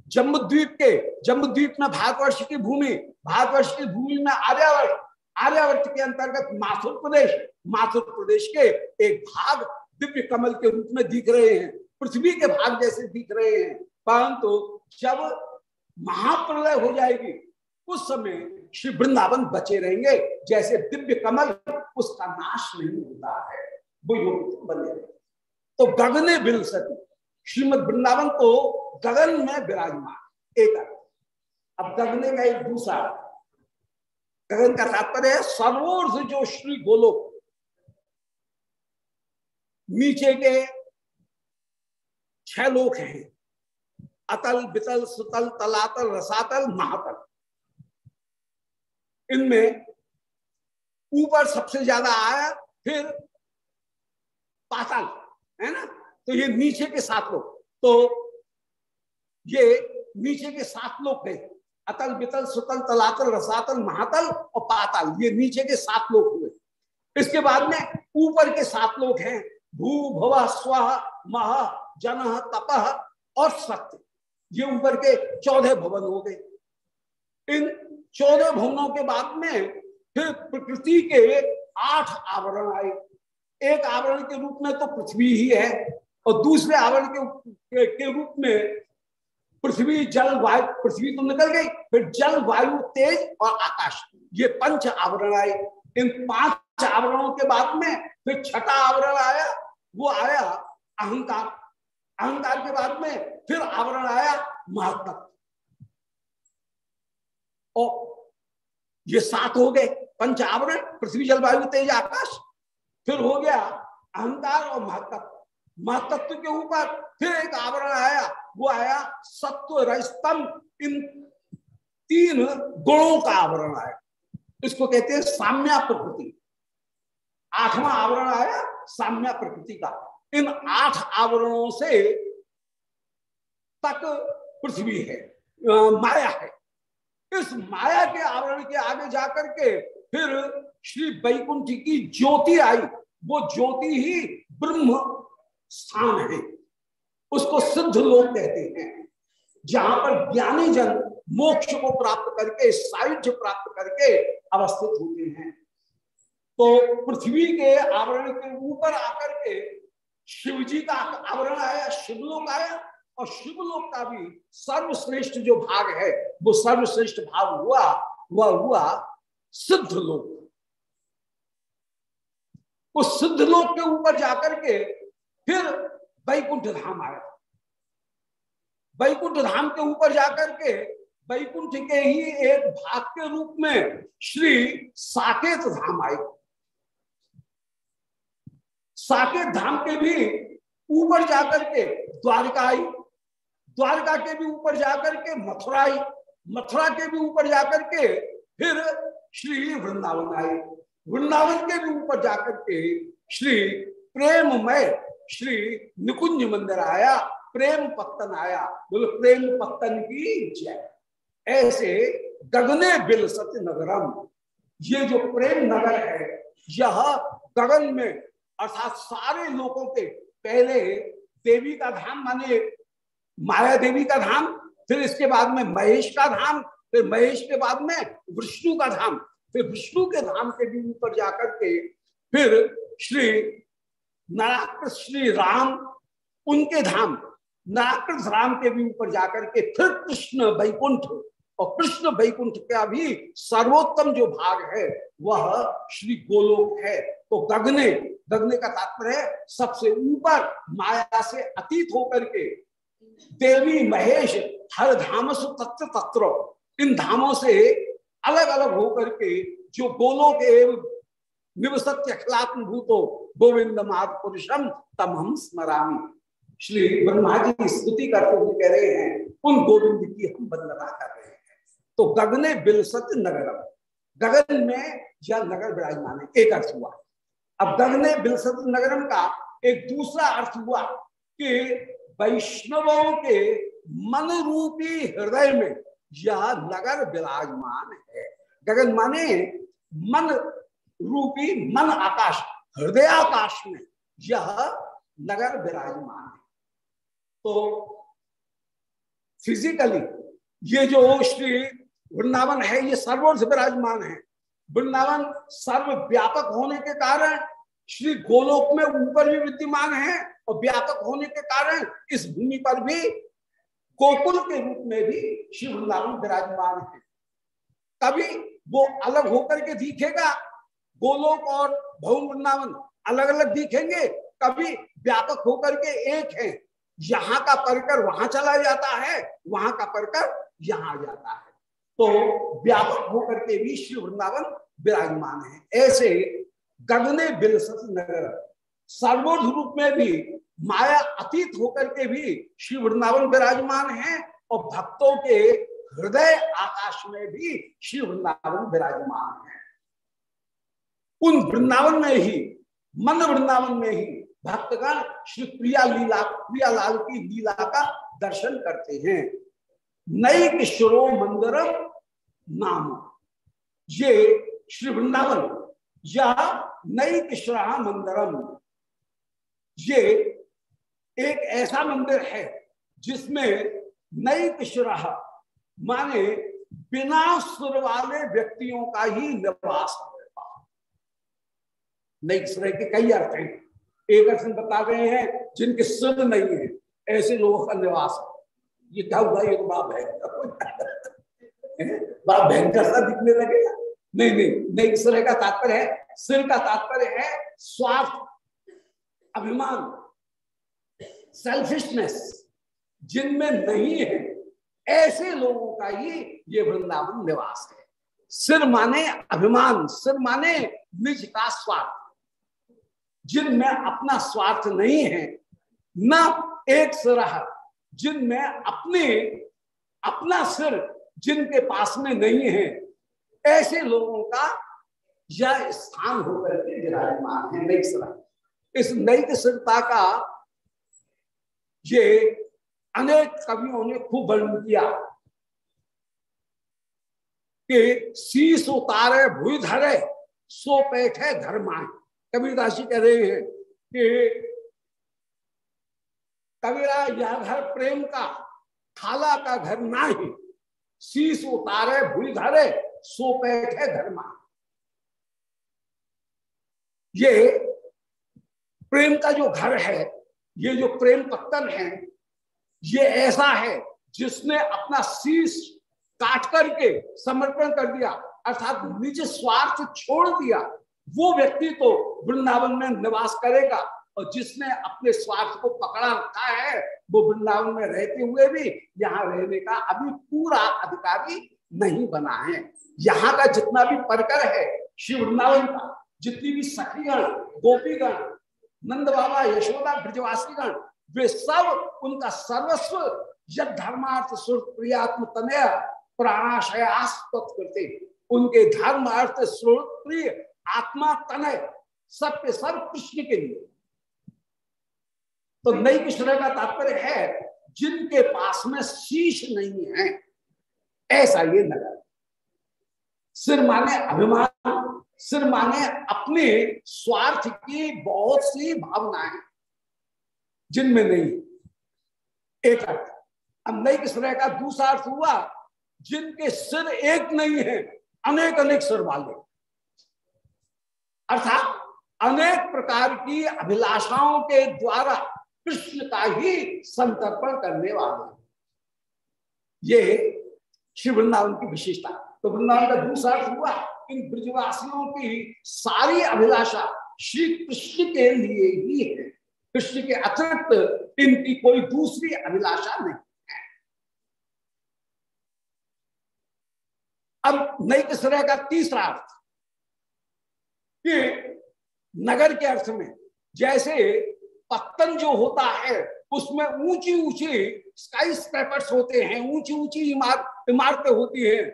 जम्बुद्वीप के, जम्बुद्वीप में भारतवर्ष की भूमि, भारतवर्ष की भूमि में आर्यावर्त आर्यावर्त के अंतर्गत माथुर प्रदेश माथुर प्रदेश के एक भाग दिव्य कमल के रूप में दिख रहे हैं, पृथ्वी के भाग जैसे दिख रहे हैं। परंतु जब महाप्रलय हो जाएगी, उस समय श्री वृंदावन बचे रहेंगे, जैसे दिव्य कमल उसका नाश नहीं होता है। वो योग बने तो गगने बिल सती श्रीमद वृंदावन को गगन में विराजमान, एक अब गगने का एक दूसरा गगन का तात्पर्य है, सर्वोर्ध जो श्री गोलोक नीचे के छह लोग हैं। अतल, बितल, सुतल, तलातल, रसातल, महातल। इनमें ऊपर सबसे ज़्यादा आया, फिर पाताल, है ना? तो ये नीचे के सात लोग। तो ये नीचे के सात लोग थे अतल, बितल, सुतल, तलातल, रसातल, महातल और पाताल। ये नीचे के सात लोग हुए। इसके बाद में ऊपर के सात लोग हैं। भू भव स्व, मह, जन तपह और सत्य। ये ऊपर के चौदह भवन हो गए। इन चौदह भवनों के बाद में फिर प्रकृति के आठ आवरण आए। एक आवरण के रूप में तो पृथ्वी ही है और दूसरे आवरण के, के रूप में पृथ्वी जल वायु पृथ्वी तो निकल गई। फिर जल वायु तेज और आकाश ये पंच आवरण आए। इन पाँच आवरणों के बाद में फिर छठा आवरण आया वो आया अहंकार। अहंकार के बाद में फिर आवरण आया महत्व। और ये सात हो गए पंच आवरण पृथ्वी जलवायु तेज आकाश। फिर हो गया अहंकार और महत्व महतत्व के ऊपर फिर एक आवरण आया, वो आया सत्व रजतम इन तीन गुणों का आवरण आया। इसको कहते हैं साम्या प्रकृति। आठवां आवरण आया साम्या प्रकृति का। इन आठ आवरणों से तक पृथ्वी है माया है। इस माया के आवरण के आगे जाकर के फिर श्री वैकुंठ की ज्योति आई। वो ज्योति ही ब्रह्म स्थान है। उसको सिद्ध लोग कहते हैं। जहाँ पर ज्ञानी जन मोक्ष को प्राप्त करके सायुज्य प्राप्त करके अवस्थित होते हैं। तो पृथ्वी के आवरण के ऊपर आकर के शिव जी का आवरण आया, शिवलोक आया, और शिवलोक का भी सर्वश्रेष्ठ जो भाग है, वो सर्वश्रेष्ठ भाग हुआ, वह हुआ सिद्ध लोक। उस सिद्ध लोक के ऊपर जाकर के फिर वैकुंठ धाम आया वैकुंठ धाम के ऊपर जाकर के वैकुंठ के ही एक भाग के रूप में श्री साकेत धाम आए साकेत धाम के भी ऊपर जाकर के द्वारका आई। द्वारका के भी ऊपर जाकर के मथुरा आई। मथुरा के भी ऊपर जाकर के फिर श्री वृंदावन आए वृंदावन के रूप पर जाकर के श्री प्रेममय श्री निकुंज मंदिर आया, प्रेम पत्तन आया, बोलो, प्रेम पत्तन की जय। ऐसे गगने बिल सत्य नगरम ये जो प्रेम नगर है, यह गगन में, अर्थात सारे लोगों के पहले देवी का धाम माने माया देवी का धाम, फिर इसके बाद में महेश का धाम, फिर महेश के बाद में विष्णु का धाम फिर विष्णु के धाम के भी ऊपर जाकर के फिर श्री नाराकृत श्री राम, उनके धाम नाराकृत राम के भी ऊपर जाकर के फिर कृष्ण वैकुंठ और कृष्ण वैकुंठ का भी सर्वोत्तम जो भाग है, वह श्री गोलोक है। तो गगने गगने का तात्पर्य सबसे ऊपर माया से अतीत होकर के देवी महेश हर धाम तत्र तत्र, इन धामों से अलग अलग होकर के जो गोलोक एवं निवसत्य अखिलात्म भूतो गोविंद माद पुरुषम, तम हम स्मरामी। श्री ब्रह्मा जी स्तुति करते हुए कह रहे हैं, उन गोविंद की हम वंदना कर रहे हैं। तो गगने बिलसत नगरम। गगन में यह नगर विराजमान है, एक अर्थ हुआ। अब गगने बिलसत नगरम का एक दूसरा अर्थ हुआ कि वैष्णवों के मन रूपी हृदय में यह नगर विराजमान है। गगन माने मन रूपी, मन आकाश, हृदय आकाश में यह नगर विराजमान है। तो फिजिकली ये जो श्री वृंदावन है, ये सर्वोर्थ विराजमान है। वृंदावन सर्व व्यापक होने के कारण श्री गोलोक में ऊपर भी विद्यमान है और व्यापक होने के कारण इस भूमि पर भी गोकुल के रूप में भी श्री वृंदावन विराजमान है। तभी वो अलग होकर के दिखेगा। गोलोक और भवन वृंदावन अलग अलग दिखेंगे। कभी व्यापक होकर के एक है। यहाँ का परकर वहाँ चला जाता है। वहाँ का परकर यहाँ आ जाता है। तो व्यापक होकर के भी श्री वृंदावन विराजमान है। ऐसे गगने बिलसत नगर, सर्वोध रूप में भी माया अतीत होकर के भी श्री वृंदावन विराजमान है और भक्तों के हृदय आकाश में भी श्री वृंदावन विराजमान है। उन वृंदावन में ही मन वृंदावन में ही भक्तगण श्री प्रिया लीला प्रियालाल की लीला का दर्शन करते हैं। नई किशोरो मंदिरम नाम। ये श्री वृंदावन या नई किशोरा मंदिरम। ये एक ऐसा मंदिर है जिसमें नई किशोरा माने बिना सुर वाले व्यक्तियों का ही निवास नई किशोरा के कई अर्थ हैं। एक अर्थ बता रहे हैं, जिनके सुर नहीं है, ऐसे लोगों का निवास ये क्या हुआ? ये बाप है बाप भयंकर सा दिखने लगेगा नहीं नहीं नहीं सिर का तात्पर्य है। सिर का तात्पर्य है स्वार्थ, अभिमान। सेल्फिशनेस जिनमें नहीं है, ऐसे लोगों का ही ये वृंदावन निवास है। सिर माने अभिमान, सिर माने निज का स्वार्थ। जिनमें अपना स्वार्थ नहीं है, न एक सिरा जिनमें अपने, अपना सिर जिनके पास में नहीं है, ऐसे लोगों का यह स्थान होकर के विराजमान है, नई सिरा। इस नई सिरता का ये अनेक कवियों ने खूब वर्णन किया कि शीस उतारे, भूई धरे, सो पैठे धर्माए कबीरदास जी कह रहे हैं कि कबीरा यह घर प्रेम का, खाला का घर ना ही शीश उतारे भूल धरे, सो बैठे धर्मा ये प्रेम का जो घर है ये जो प्रेम पत्तन है, ये ऐसा है जिसने अपना शीश काट करके समर्पण कर दिया, अर्थात निज स्वार्थ छोड़ दिया, वो व्यक्ति तो वृंदावन में निवास करेगा और जिसने अपने स्वार्थ को पकड़ा रखा है, वो वृंदावन में रहते हुए भी यहाँ रहने का अभी पूरा अधिकारी नहीं बना है। यहाँ का जितना भी परकर है, शिव वृंदावन का, जितनी भी सखीगण, गोपीगण नंद बाबा यशोदा ब्रजवासीगण, वे सब उनका सर्वस्व यद धर्मार्थ सुर प्रियात्म तनय प्राणाशयास्पद करते उनके धर्म अर्थ सुर प्रिय आत्मा तनय सब के सब कृष्ण के लिए। तो नई कृष्ण का तात्पर्य है, जिनके पास में शीश नहीं है, ऐसा ये नगर सिर माने अभिमान सिर माने अपने स्वार्थ की बहुत सी भावनाएँ। जिनमें नहीं। एक अर्थ अब नई किस्म का दूसरा अर्थ हुआ, जिनके सिर एक नहीं है, अनेक अनेक सिर वाले अर्थात अनेक प्रकार की अभिलाषाओं के द्वारा कृष्ण का ही संतर्पण करने वाले। ये श्री वृंदावन की विशेषता। तो वृंदावन का दूसरा अर्थ हुआ इन ब्रजवासियों की सारी अभिलाषा श्री कृष्ण के लिए ही है। कृष्ण के अतिरिक्त इनकी कोई दूसरी अभिलाषा नहीं है। अब नई किसरे का तीसरा अर्थ? कि नगर के अर्थ में जैसे पत्तन जो होता है, उसमें ऊँची ऊँची स्काई स्क्रैपर्स होते हैं ऊँची ऊँची इमारतें होती हैं।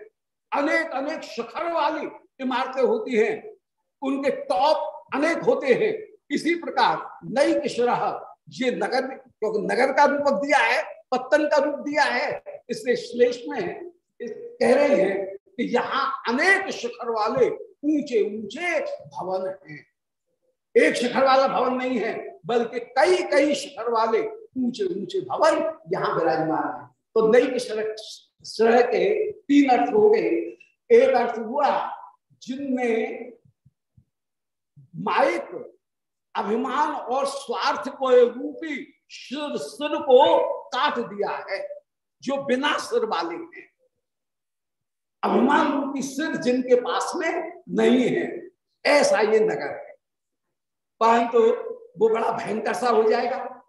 अनेक अनेक शिखर वाली इमारतें होती हैं उनके टॉप अनेक होते हैं। इसी प्रकार नई किशोर ये नगर क्योंकि नगर का रूप दिया है पत्तन का रूप दिया है इसलिए श्लेष में इस, कह रहे हैं कि यहाँ अनेक शिखर वाले ऊँचे ऊँचे भवन हैं। एक शिखर वाला भवन नहीं है बल्कि कई कई शिखर वाले ऊँचे ऊँचे भवन यहाँ विराजमान है। तो नई किशोर के तीन अर्थ हो गए। एक अर्थ हुआ जिनमें माइक अभिमान और स्वार्थ को रूपी सिर सिर को काट दिया है, जो बिना सिर वाले हैं। अभिमान रूपी सिर जिनके पास में नहीं है। ऐसा ये नगर है। परंतु तो वो बड़ा भयंकर सा हो जाएगा।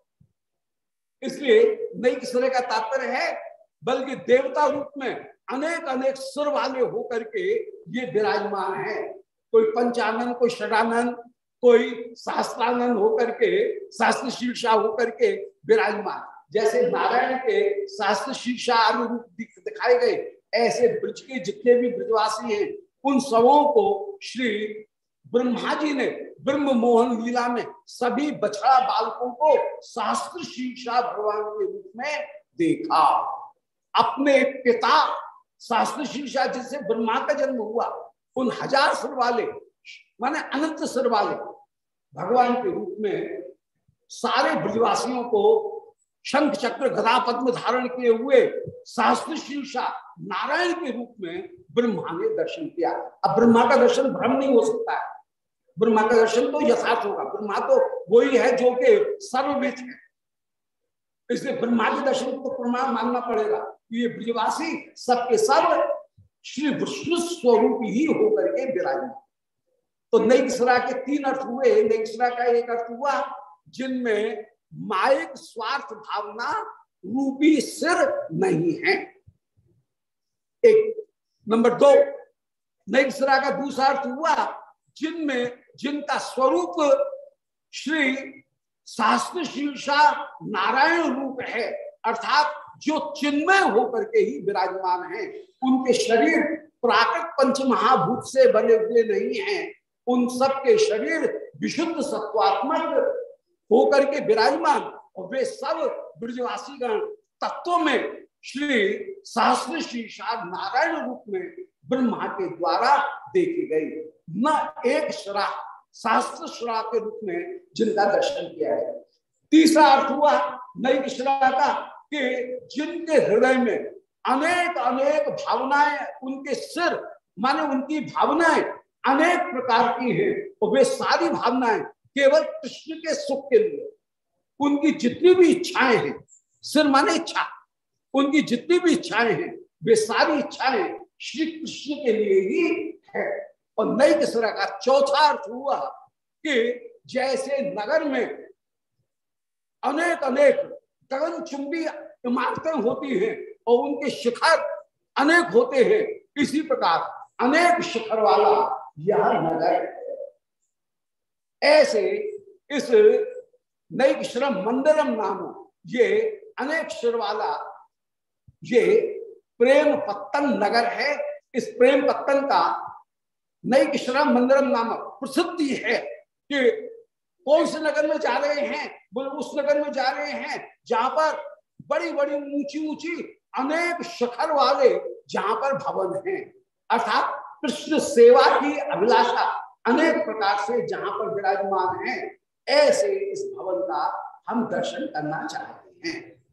इसलिए नई किसरे का तात्पर्य है, बल्कि देवता रूप में अनेक अनेक सुर वाले होकर के ये विराजमान है। कोई पंचानंद कोई षडानंद कोई शास्त्रानंद होकर के शास्त्र शीर्षा होकर के विराजमान। जैसे नारायण के शास्त्र शीर्षा अनुरूप दिखाए गए, ऐसे ब्रज के जितने भी ब्रजवासी हैं, उन सबों को श्री ब्रह्मा जी ने, ब्रह्म मोहन लीला में सभी बछड़ा बालकों को शास्त्र शिक्षा भगवान के रूप में देखा। अपने पिता शास्त्र शिक्षा जिससे ब्रह्मा का जन्म हुआ। उन हज़ार सुर वाले, माने अनंत सुर वाले, भगवान के रूप में सारे ब्रजवासियों को शंख चक्र गदा पद्म धारण किए हुए शास्त्र शिक्षा नारायण के रूप में ब्रह्मा ने दर्शन किया। अब ब्रह्मा का दर्शन भ्रम नहीं हो सकता है। ब्रह्मा का दर्शन तो यथार्थ होगा। ब्रह्मा तो वही है जो कि सर्वविद है। इसलिए ब्रह्मा के दर्शन को तो प्रमाण मानना पड़ेगा। ये ब्रजवासी सबके सब श्री विष्णु स्वरूप ही होकर के विराजमान। तो नई के तीन अर्थ हुए। नई का एक अर्थ हुआ, जिनमें माइक स्वार्थ भावना रूपी सिर नहीं है। एक, नंबर दो नई का दूसरा अर्थ हुआ, जिनमें, जिनका स्वरूप श्री शास्त्र शीर्षा नारायण रूप है, अर्थात जो चिन्मय होकर के ही विराजमान है। उनके शरीर प्राकृत पंच महाभूत से बने हुए नहीं हैं। उन सब के शरीर विशुद्ध सत्वात्मक होकर के विराजमान। और वे सब ब्रजवासी गण तत्व में श्री सहस्त्र शीर्षा नारायण रूप में ब्रह्मा के द्वारा देखी गई न एक श्रा शास्त्र श्रा के रूप में जिनका दर्शन किया है। तीसरा अर्थ हुआ नई श्रा का कि जिनके हृदय में अनेक अनेक भावनाएँ उनके सिर, माने उनकी भावनाएँ अनेक प्रकार की हैं, और वे सारी भावनाएँ केवल कृष्ण के सुख के लिए। उनकी जितनी भी इच्छाएँ हैं, सिर माने इच्छा, उनकी जितनी भी इच्छाएँ हैं, वे सारी इच्छाएँ श्री कृष्ण के लिए ही है। और नई किसरा का चौथा अर्थ हुआ कि जैसे नगर में अनेक अनेक गगन चुंबी इमारतें होती हैं और उनके शिखर अनेक होते हैं। इसी प्रकार अनेक शिखर वाला यह नगर ऐसे इस नई श्रम मंदिरम नाम ये अनेक शिर वाला ये प्रेम पत्तन नगर है। इस प्रेम पत्तन का नई श्रम मंदिरम नामक प्रसिद्धि है कि कौन से नगर में जा रहे हैं? बोले, उस नगर में जा रहे हैं, जहाँ पर बड़ी बड़ी ऊँची ऊँची अनेक शिखर वाले जहाँ पर भवन हैं। अर्थात कृष्ण सेवा की अभिलाषा अनेक प्रकार से जहाँ पर विराजमान है, ऐसे इस भवन का हम दर्शन करना चाहते हैं।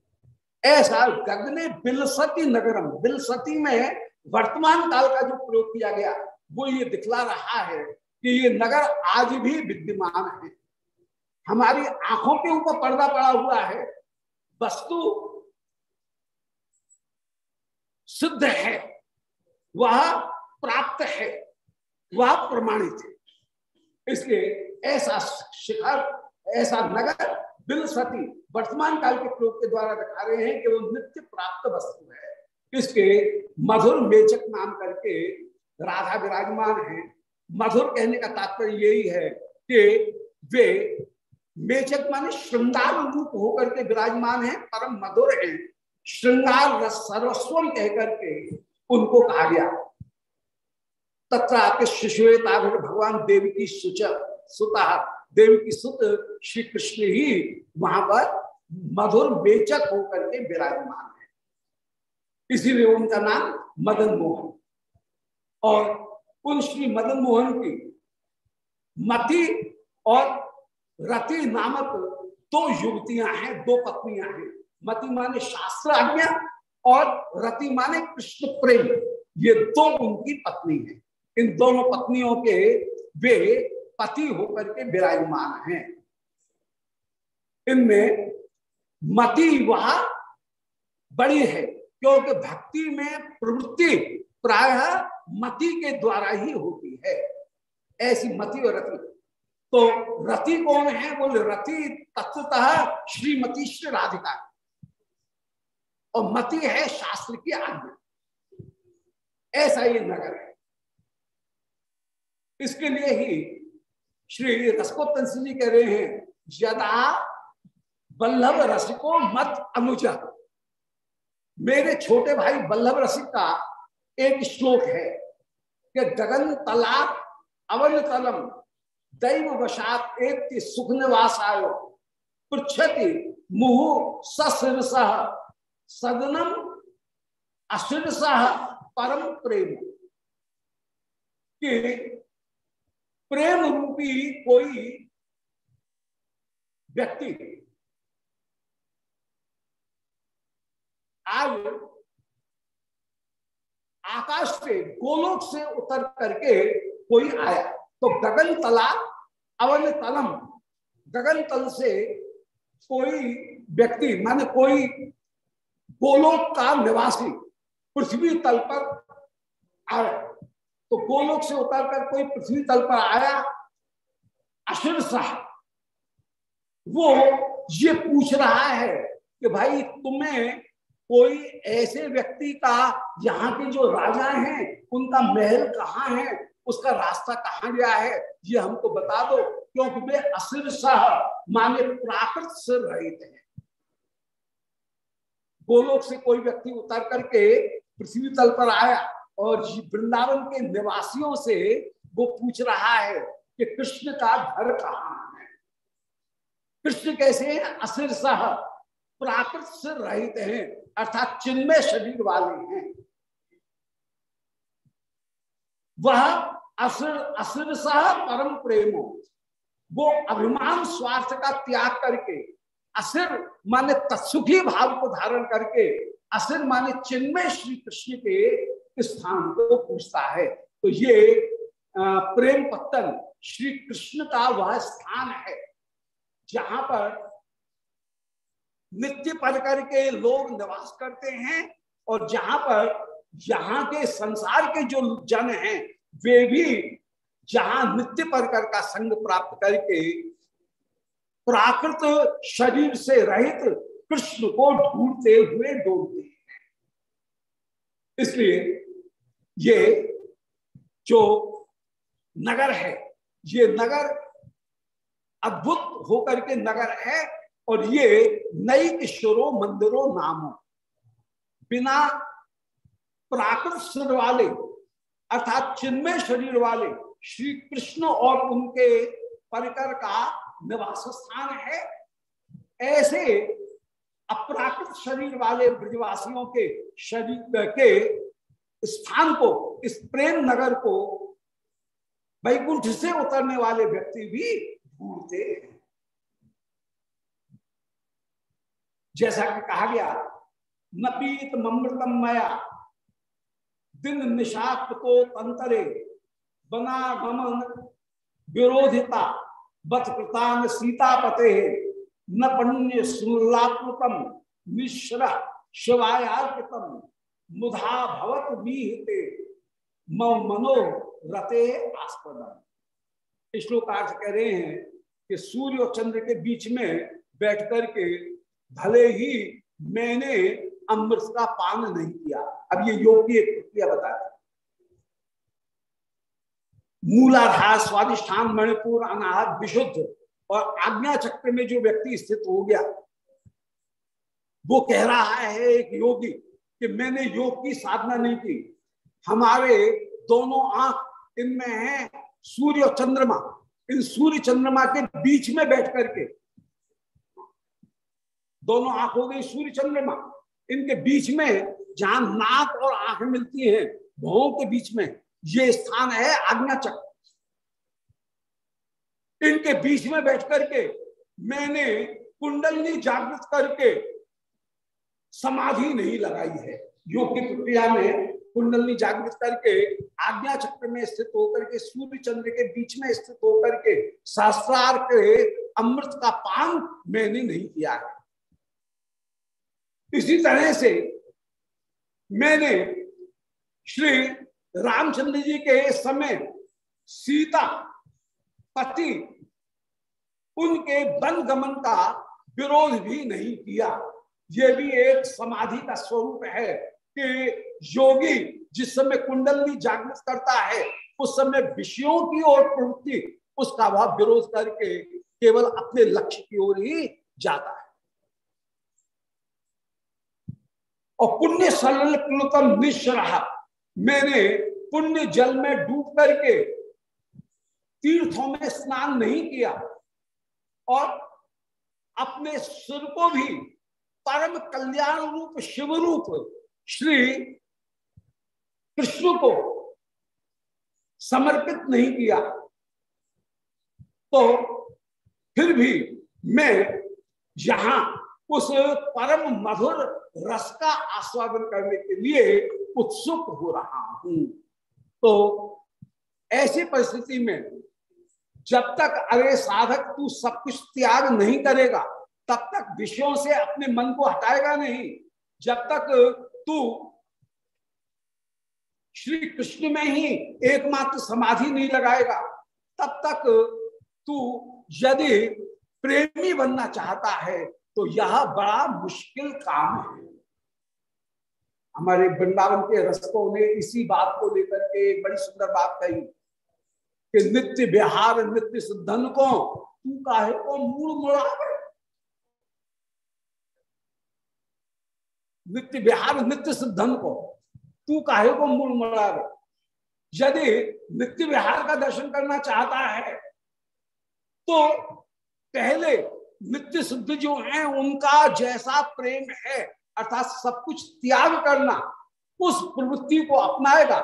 ऐसा गगने बिलसती नगरम, बिलसती में वर्तमान काल का जो प्रयोग किया गया, वो ये दिखला रहा है कि ये नगर आज भी विद्यमान है। हमारी आँखों के ऊपर पर्दा पड़ा हुआ है। वस्तु सिद्ध है, वह प्राप्त है, वह प्रमाणित है। इसलिए ऐसा शिखर, ऐसा नगर बिल सती वर्तमान काल के प्रयोग के द्वारा दिखा रहे हैं कि वो नित्य प्राप्त वस्तु है। इसके मधुर मेचक नाम करके राधा विराजमान है। मधुर कहने का तात्पर्य यही है कि वे मेचक माने श्रृंगार रूप होकर के विराजमान है, परम मधुर है। श्रृंगार रस सर्वस्वम कह करके उनको कहा गया। तथा शिशुता भगवान देवी की सुच सुता। देवी की सुत श्री कृष्ण ही वहाँ पर मधुर बेचक होकर के विराजमान है। इसीलिए उनका नाम मदन मोहन। और उन श्री मदन मोहन की मति और रति नामक दो युवतियाँ हैं, दो पत्नियाँ हैं। मति माने शास्त्र आज्ञा और रति माने कृष्ण प्रेम। ये दो उनकी पत्नी है। इन दोनों पत्नियों के वे पति होकर के विराजमान हैं। इनमें मति वह बड़ी है, क्योंकि भक्ति में प्रवृत्ति प्रायः मति के द्वारा ही होती है। ऐसी मति और रति तो रति कौन है? बोले, रति तत्वतः श्रीमती श्री राधिका। और मति है शास्त्र की आज्ञा। ऐसा ये नगर है। इसके लिए ही श्री रसकोत्तन कह रहे हैं, यदा बल्लभ रसिको मत अनुज। मेरे छोटे भाई बल्लभ रसिक का एक श्लोक है कि गगन तला अवन तलम दैव वशात एक सुख निवास आयो। पृछति मुहु सह सदनम अशिरसह परम प्रेम। कि प्रेम रूपी कोई व्यक्ति आज आकाश से गोलोक से उतर करके कोई आया। तो गगन तला अवन तलम गगन तल से कोई व्यक्ति, माने कोई गोलोक का निवासी पृथ्वी तल पर आया तो गोलोक से उतर कर कोई पृथ्वी तल पर आया अशिर वो ये पूछ रहा है कि भाई, तुम्हें कोई ऐसे व्यक्ति का यहाँ के जो राजा हैं, उनका महल कहाँ है? उसका रास्ता कहाँ गया है, ये हमको बता दो, क्योंकि वे असिर सह, माने प्राकृत से रहित है। गोलोक से कोई व्यक्ति उतर करके पृथ्वी तल पर आया और वृंदावन के निवासियों से वो पूछ रहा है कि कृष्ण का घर कहाँ है? कृष्ण कैसे हैं? असिर सह, प्राकृत से रहित हैं, अर्थात चिन्मय शरीर वाले हैं। वह असुर असुर सह परम प्रेमो। वो अभिमान, स्वार्थ का त्याग करके, असुर माने तत्सुखी भाव को धारण करके, असुर माने चिन्मय श्री कृष्ण के स्थान को पूछता है। तो ये प्रेम पत्तन श्री कृष्ण का वह स्थान है, जहाँ पर नित्य पढ़ करके लोग निवास करते हैं और जहाँ पर यहाँ के संसार के जो जन हैं, वे भी जहाँ नित्य परकर का संग प्राप्त करके प्राकृत शरीर से रहित कृष्ण को ढूंढते हुए डोलते हैं। इसलिए ये जो नगर है, ये नगर अद्भुत होकर के नगर है और ये नई किशोरों मंदिरों नामों, बिना प्राकृत शरीर वाले, अर्थात चिन्मय शरीर वाले श्री कृष्ण और उनके परिकर का निवास स्थान है। ऐसे अपराकृत शरीर वाले ब्रजवासियों के शरीर के स्थान को, इस प्रेम नगर को वैकुंठ से उतरने वाले व्यक्ति भी ढूंढते हैं। जैसा कि कहा गया नपीत ममृतम मया दिन निषाक्त को तंतरे, बना गमन, विरोधिता बत कृतान सीतापते न पुण्य सुलात्मतम मिश्र शिवायार्पितम मुधा भवत मीहते मनो रते आस्पद श्लोक अर्थ कह रहे हैं कि सूर्य और चंद्र के बीच में बैठ करके भले ही मैंने अमृत का पान नहीं किया। अब ये योग की एक प्रक्रिया बता बताते मूलाधार, स्वादिष्ठान, मणिपुर, अनाहत, विशुद्ध और आज्ञा चक्र में जो व्यक्ति स्थित हो गया, वो कह रहा है एक योगी कि मैंने योग की साधना नहीं की। हमारे दोनों आँख इनमें है, सूर्य और चंद्रमा। इन सूर्य, चंद्रमा के बीच में बैठ करके। दोनों आँख हो गई सूर्य, चंद्रमा। इनके बीच में जहाँ नाक और आँख मिलती है भवों के बीच में। ये स्थान है आज्ञा चक्र इनके बीच में बैठ करके मैंने कुंडलनी जागृत करके समाधि नहीं लगाई है। योग की प्रक्रिया में कुंडलनी जागृत करके आज्ञा चक्र में स्थित होकर के सूर्य चंद्र के बीच में स्थित होकर के शास्त्रार के अमृत का पान मैंने नहीं किया है। इसी तरह से मैंने श्री रामचंद्र जी के समय सीता पति, उनके वन गमन का विरोध भी नहीं किया। ये भी एक समाधि का स्वरूप है कि योगी जिस समय कुंडली जागृत करता है, उस समय विषयों की ओर प्रवृत्ति, उसका वह विरोध करके केवल अपने लक्ष्य की ओर ही जाता है। और पुण्य सरल प्लुतम मैंने पुण्य जल में डूब करके तीर्थों में स्नान नहीं किया और अपने सिर को भी परम कल्याण रूप, शिव रूप, श्री कृष्ण को समर्पित नहीं किया। तो फिर भी मैं यहाँ उस परम मधुर रस का आस्वादन करने के लिए उत्सुक हो रहा हूँ। तो ऐसी परिस्थिति में जब तक, अरे साधक, तू सब कुछ त्याग नहीं करेगा, तब तक विषयों से अपने मन को हटाएगा नहीं। जब तक तू श्री कृष्ण में ही एकमात्र समाधि नहीं लगाएगा, तब तक तू यदि प्रेमी बनना चाहता है तो यह बड़ा मुश्किल काम है। हमारे वृंदावन के रस्तों ने इसी बात को लेकर के एक बड़ी सुंदर बात कही कि नित्य बिहार नित्य सिद्धन को तू काहे को मुड़ा नित्य बिहार नित्य सिद्धन को तू काहे को मूल मुड़ा यदि नित्य विहार का दर्शन करना चाहता है तो पहले नित्य सिद्ध जो है, उनका जैसा प्रेम है, अर्थात सब कुछ त्याग करना, उस प्रवृत्ति को अपनाएगा।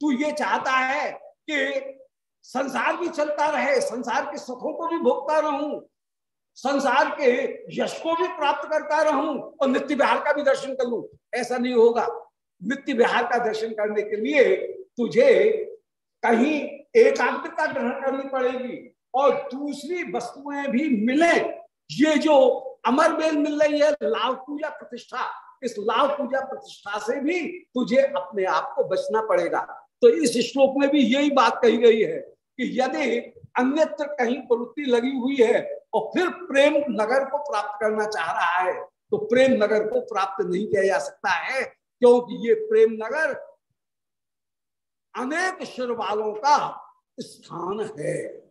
तू ये चाहता है कि संसार भी चलता रहे, संसार के सुखों को भी भोगता रहूँ, संसार के यश को भी प्राप्त करता रहूँ और नित्य विहार का भी दर्शन कर लू। ऐसा नहीं होगा। नित्य विहार का दर्शन करने के लिए तुझे कहीं एकाग्रता ग्रहण करनी पड़ेगी और दूसरी वस्तुएँ भी मिले। ये जो अमर बेल मिल रही है लाभ पूजा प्रतिष्ठा, इस लाभ पूजा प्रतिष्ठा से भी तुझे अपने आप को बचना पड़ेगा। तो इस श्लोक में भी यही बात कही गई है कि यदि अन्यत्र कहीं प्रवृत्ति लगी हुई है और फिर प्रेम नगर को प्राप्त करना चाह रहा है तो प्रेम नगर को प्राप्त नहीं किया जा सकता है, क्योंकि ये प्रेम नगर अनेक शिर वालों का स्थान है।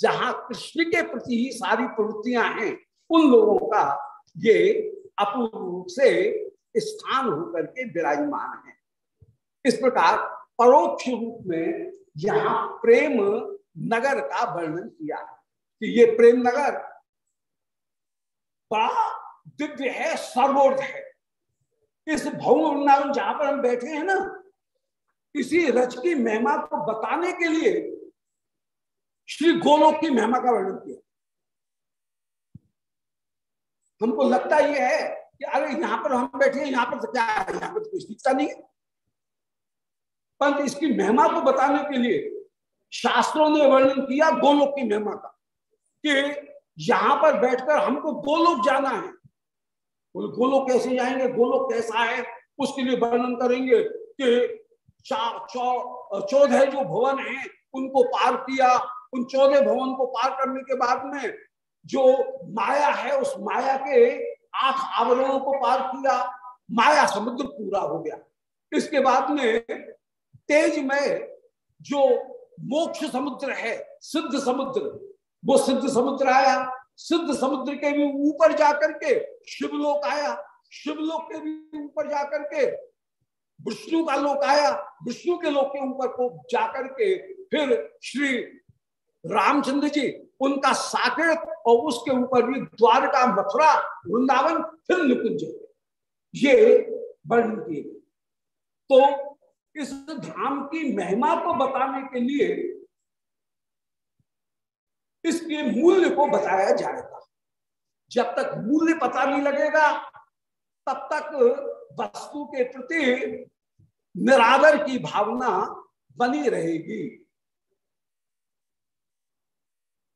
जहाँ कृष्ण के प्रति ही सारी प्रवृत्तियाँ हैं, उन लोगों का ये अपूर्व रूप से स्थान होकर के विराजमान है। इस प्रकार परोक्ष रूप में यहाँ प्रेम नगर का वर्णन किया कि ये प्रेम नगर बड़ा दिव्य है, सर्वोर्ध है। इस भवन वृंदावन जहाँ पर हम बैठे हैं ना, इसी रच की महिमा को बताने के लिए श्री गोलोक की महिमा का वर्णन किया। हमको लगता यह है कि अरे यहाँ पर हम बैठे हैं, यहाँ पर तो क्या है? यहाँ पर तो कुछ दिखता नहीं है। परंतु इसकी महिमा को बताने के लिए शास्त्रों ने वर्णन किया गोलोक की महिमा का, कि यहाँ पर बैठकर हमको गोलोक जाना है। गोलोक कैसे जाएँगे? गोलोक कैसा है? उसके लिए वर्णन करेंगे कि चौदह जो भवन हैं, उनको पार किया उन चौदह भवन को पार करने के बाद में जो माया है, उस माया के आठ आवरणों को पार किया, माया समुद्र पूरा हो गया। इसके बाद में तेज में जो मोक्ष समुद्र है, सिद्ध समुद्र, वो सिद्ध समुद्र आया। सिद्ध समुद्र के भी ऊपर जाकर के शिवलोक आया। शिवलोक के भी ऊपर जाकर के विष्णु का लोक आया। विष्णु के लोक के ऊपर को जाकर के फिर श्री रामचंद्र जी, उनका साकेत और उसके ऊपर भी द्वारका मथुरा, वृंदावन, फिर निकुंज ये वर्णन किए तो इस धाम की महिमा को बताने के लिए इसके मूल्य को बताया जाएगा। जब तक मूल्य पता नहीं लगेगा, तब तक वस्तु के प्रति निरादर की भावना बनी रहेगी।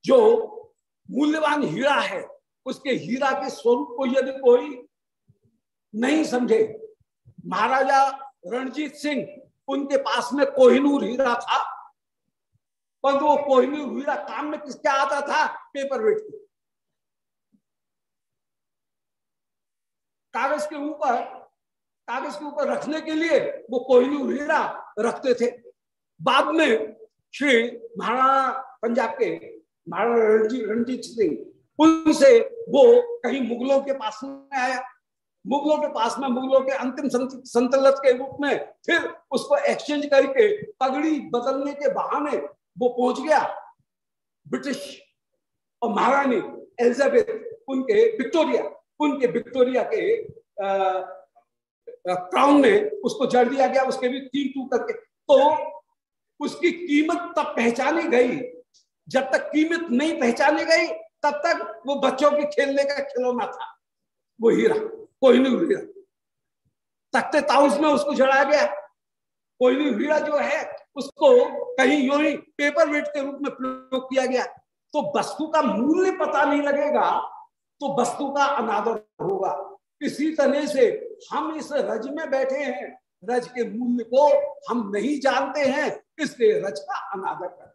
जो मूल्यवान हीरा है, उसके हीरा के स्वरूप को यदि कोई नहीं समझे, महाराजा रणजीत सिंह, उनके पास में कोहिनूर हीरा था परंतु वो कोहिनूर हीरा काम में किसके आता था? पेपर वेट के। कागज़ के ऊपर, कागज़ के ऊपर रखने के लिए वो कोहिनूर हीरा रखते थे। बाद में श्री महाराणा पंजाब के महाराणा रणजीत सिंह उनसे वो कहीं मुगलों के पास में आया मुगलों के पास में मुगलों के अंतिम संतलत के रूप में फिर उसको एक्सचेंज करके पगड़ी बदलने के बहाने वो पहुँच गया ब्रिटिश और महारानी एलिजाबेथ उनके विक्टोरिया उनके विक्टोरिया के क्राउन में उसको जड़ दिया गया उसके भी तीन टू करके तो उसकी कीमत तब पहचानी गई जब तक कीमत नहीं पहचानी गई, तब तक वो बच्चों के खेलने का खिलौना था। वो हीरा कोई नहीं हीरा। तख्ते ताउस में उसको जड़ाया गया। कोई नहीं हीरा जो है, उसको कहीं यो ही पेपर वेट के रूप में प्रयोग किया गया। तो वस्तु का मूल्य पता नहीं लगेगा तो वस्तु का अनादर होगा। इसी तरह से हम इस रज में बैठे हैं। रज के मूल्य को हम नहीं जानते हैं, इसलिए रज का अनादर कर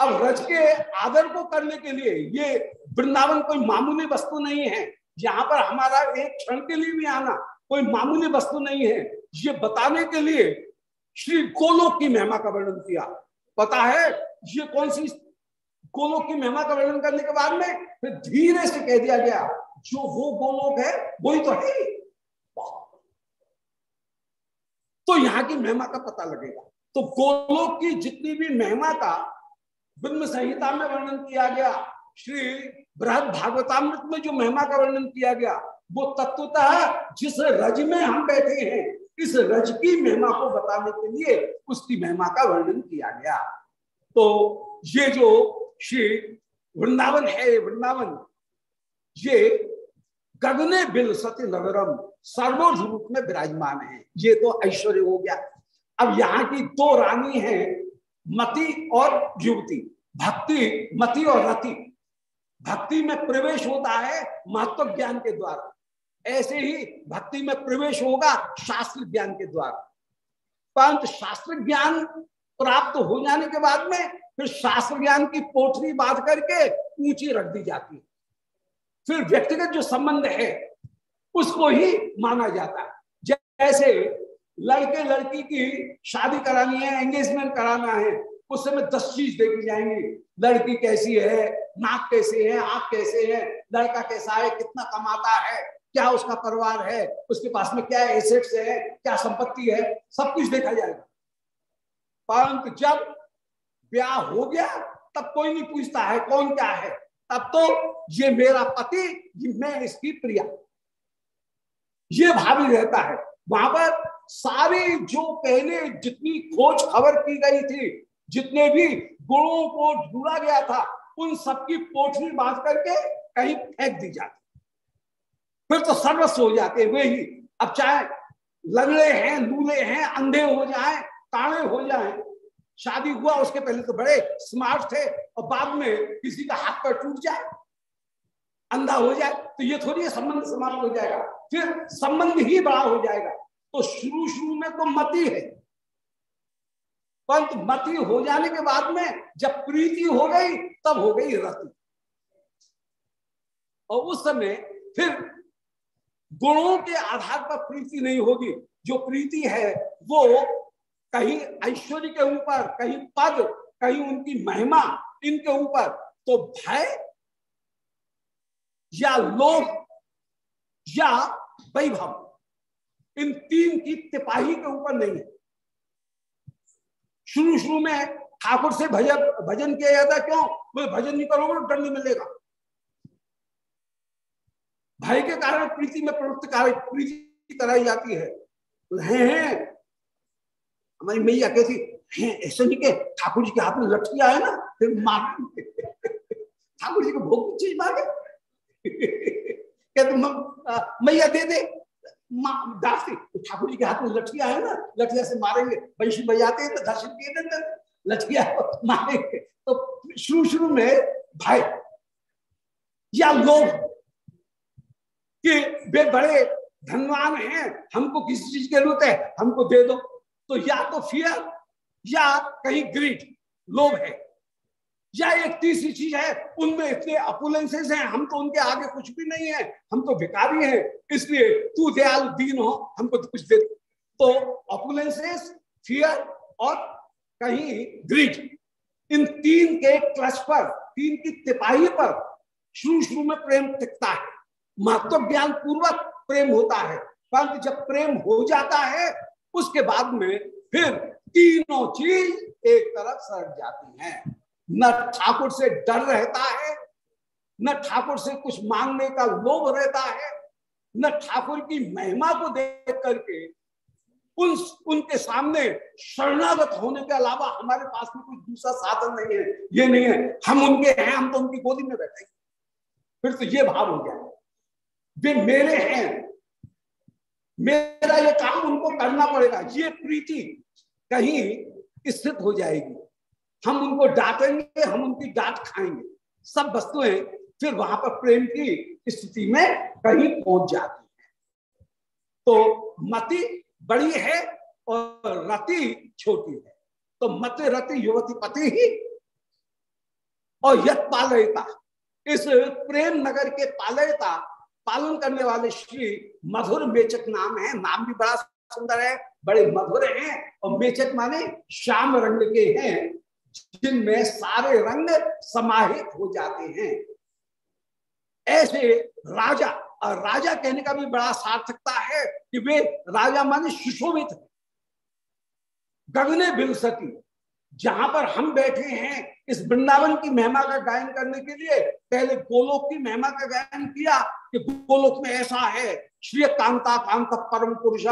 अब रज के आदर को करने के लिए ये वृंदावन कोई मामूली वस्तु नहीं है। यहाँ पर हमारा एक क्षण के लिए भी आना कोई मामूली वस्तु नहीं है। ये बताने के लिए श्री गोलोक की महिमा का वर्णन किया। पता है ये कौन सी गोलोक की महिमा का वर्णन करने के बाद में फिर धीरे से कह दिया गया, जो वो गोलोक है, वही तो है। तो यहाँ की महिमा का पता लगेगा। तो गोलोक की जितनी भी महिमा का ब्रह्म संहिता में वर्णन किया गया। श्री बृहद भागवतामृत में जो महिमा का वर्णन किया गया, वो तत्वतः जिस रज में हम बैठे हैं, इस रज की महिमा को बताने के लिए उसकी महिमा का वर्णन किया गया। तो ये जो श्री वृंदावन है, वृंदावन, ये गगने बिल सत्य नगरम सर्वोज रूप में विराजमान है। ये तो ऐश्वर्य हो गया। अब यहाँ की दो रानी हैं मति और युवती। भक्ति, मति और रति। भक्ति में प्रवेश होता है महत्व ज्ञान के द्वारा। ऐसे ही भक्ति में प्रवेश होगा शास्त्र ज्ञान के द्वारा। परंतु शास्त्र ज्ञान प्राप्त हो जाने के बाद में फिर शास्त्र ज्ञान की पोथरी बाँध करके ऊँची रख दी जाती है। फिर व्यक्तिगत जो संबंध है, उसको ही माना जाता है। जैसे लड़के लड़की की शादी करानी है एंगेजमेंट कराना है, उस समय दस चीज़ देखी जाएँगी। लड़की कैसी है, नाक कैसे है, आँख कैसे है, लड़का कैसा है, कितना कमाता है, क्या उसका परिवार है, उसके पास में क्या एसेट्स है, क्या संपत्ति है, सब कुछ देखा जाएगा। परंतु जब ब्याह हो गया, तब कोई नहीं पूछता है कौन क्या है। तब तो ये मेरा पति मैं इसकी प्रिया। ये भावी रहता है। वहाँ पर सारे जो पहले जितनी खोज खबर की गई थी, जितने भी गुणों को ढूंढा गया था, उन सबकी पोटली बाँध करके कहीं फेंक दी जाती। फिर तो सर्वस्व हो जाते वे ही। अब चाहे लंगड़े हैं, लूले हैं, अंधे हो जाए ताड़े हो जाए, शादी हुआ, उसके पहले तो बड़े स्मार्ट थे, और बाद में किसी का हाथ पर टूट जाए, अंधा हो जाए तो ये थोड़ी संबंध समाप्त हो जाएगा। फिर संबंध ही बड़ा हो जाएगा। तो शुरू शुरू में तो मति है। परंतु मति हो जाने के बाद में जब प्रीति हो गई, तब हो गई रति। और उस समय फिर गुणों के आधार पर प्रीति नहीं होगी। जो प्रीति है, वो कहीं ऐश्वर्य के ऊपर, कहीं पद, कहीं उनकी महिमा, इनके ऊपर तो भय या लोभ या वैभव। इन तीन की तिपाही के ऊपर नहीं है। शुरू शुरू में ठाकुर से भजन भजन किया जाता क्यों? बोले, भजन नहीं करोगे तो दंड मिलेगा। भय के कारण प्रीति में प्रवृत्त कार्य प्रीति कराई जाती है। हैं हमारी मैया कहती, है, ऐसे नहीं के ठाकुर जी के हाथ में लठिया है ना, फिर मार ठाकुर जी को भोग चीज़ मांगे कहते मैया दे दे। दासी तो ठाकुर जी के हाथ में लठिया है ना, लठिया से मारेंगे। वंशी बजाते हैं तो दर्शन किए देते लठिया मारेंगे। तो शुरू शुरू में भाई या लोग कि वे बड़े धनवान हैं, हमको किसी चीज़ की ज़रूरत है, हमको दे दो। तो या तो फियर या कहीं ग्रीड लोभ है। या एक तीसरी चीज़ है, उनमें इतने अपुलेंसेस हैं, हम तो उनके आगे कुछ भी नहीं है, हम तो भिकारी हैं, इसलिए तू दयाल दीन हो, हमको तो कुछ दे तो अपुलेंसेस फियर और कहीं ग्रीड इन तीन के क्लच पर, तीन की तिपाही पर शुरू शुरू में प्रेम टिकता है। महत्व ज्ञान पूर्वक प्रेम होता है, परंतु जब प्रेम हो जाता है, उसके बाद में फिर तीनों चीज़ एक तरफ़ सड़ जाती हैं। न ठाकुर से डर रहता है, न ठाकुर से कुछ मांगने का लोभ रहता है, न ठाकुर की महिमा को देख करके उन, उनके सामने शरणागत होने के अलावा हमारे पास में कोई दूसरा साधन नहीं है। ये नहीं है, हम उनके हैं, हम तो उनकी गोदी में बैठे फिर तो ये भाव हो गया। वे मेरे हैं। मेरा ये काम उनको करना पड़ेगा। ये प्रीति कहीं स्थित हो जाएगी। हम उनको डांटेंगे, हम उनकी डांट खाएँगे। सब वस्तुएँ फिर वहाँ पर प्रेम की स्थिति में कहीं पहुँच जाती है। तो मति बड़ी है और रति छोटी है। तो मत, रति, युवती, पति ही और यद पालयता। इस प्रेम नगर के पालयता, पालन करने वाले श्री मधुर मेचक नाम है। नाम भी बड़ा सुंदर है, बड़े मधुर हैं और मेचक माने श्याम रंग के हैं। जिनमें सारे रंग समाहित हो जाते हैं। ऐसे राजा, और राजा कहने का भी बड़ा सार्थकता है कि वे राजा माने सुशोभित गगने बिलसती जहाँ पर हम बैठे हैं इस वृंदावन की महिमा का गायन करने के लिए, पहले गोलोक की महिमा का गायन किया कि गोलोक में ऐसा है, श्री कांता कांत परम पुरुष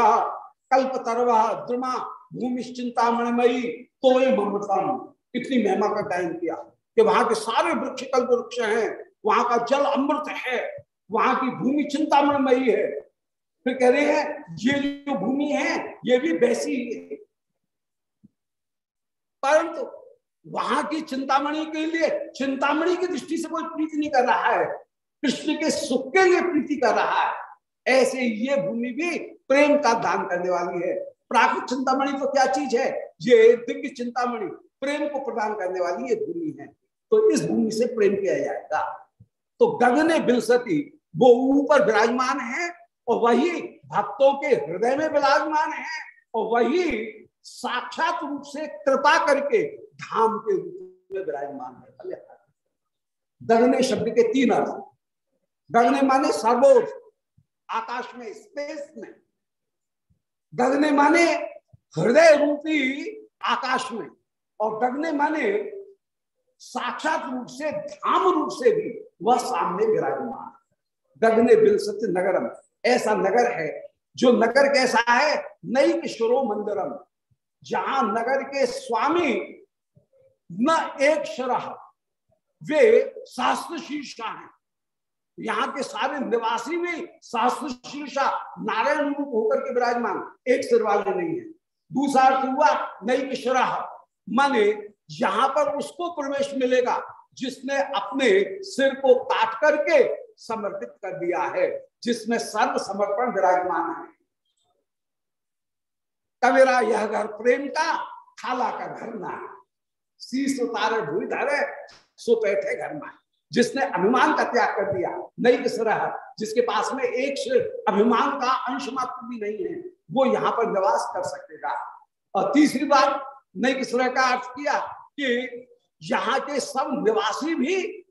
कल्प तरवा द्रुमा भूमि चिंता मणिमयी तो ममतम इतनी महिमा का गायन किया कि वहाँ के सारे वृक्ष कल्प वृक्ष हैं, वहाँ का जल अमृत है, वहाँ की भूमि चिंतामणमयी है। फिर कह रहे हैं, ये जो भूमि है, ये भी वैसी ही है। परंतु वहाँ की चिंतामणि के लिए, चिंतामणि की दृष्टि से कोई प्रीति नहीं कर रहा है। कृष्ण के सुख के लिए प्रीति कर रहा है। ऐसे ये भूमि भी प्रेम का दान करने वाली है। प्राकृत चिंतामणि तो क्या चीज़ है? ये दिव्य चिंतामणि। प्रेम को प्रदान करने वाली ये भूमि है। तो इस भूमि से प्रेम किया जाएगा। तो गगने बिलसती, वो ऊपर विराजमान है और वही भक्तों के हृदय में विराजमान है और वही साक्षात रूप से कृपा करके धाम के रूप में विराजमान है। गगने शब्द के तीन अर्थ। गगने माने सर्वोज आकाश में स्पेस में। गगने माने हृदय रूपी आकाश में। और डगने माने साक्षात रूप से, धाम रूप से भी वह सामने विराजमान डगने बिल सत्य नगरम, ऐसा नगर है, जो नगर कैसा है? नई किशोरो मंदिरम, जहाँ नगर के स्वामी न एक शरह, वे शास्त्र शीर्षा हैं। यहाँ के सारे निवासी भी शास्त्र शीर्षा, नारायण रूप होकर के विराजमान, एक सिर वाले नहीं है। दूसरा अर्थ हुआ, नई किशोरा माने यहाँ पर उसको प्रवेश मिलेगा जिसने अपने सिर को काट करके समर्पित कर दिया है, जिसमें सर्व समर्पण विराजमान है। कबेरा यह घर प्रेम का खाला का घर ना शीश उतारे भूल धरे, सो बैठे घर में जिसने अभिमान का त्याग कर दिया, नहीं किस रहा जिसके पास में एक अभिमान का अंश मात्र भी नहीं है, वो यहाँ पर निवास कर सकेगा। और तीसरी बात नहीं किस का अर्थ किया? कि यहाँ के सब निवासी भी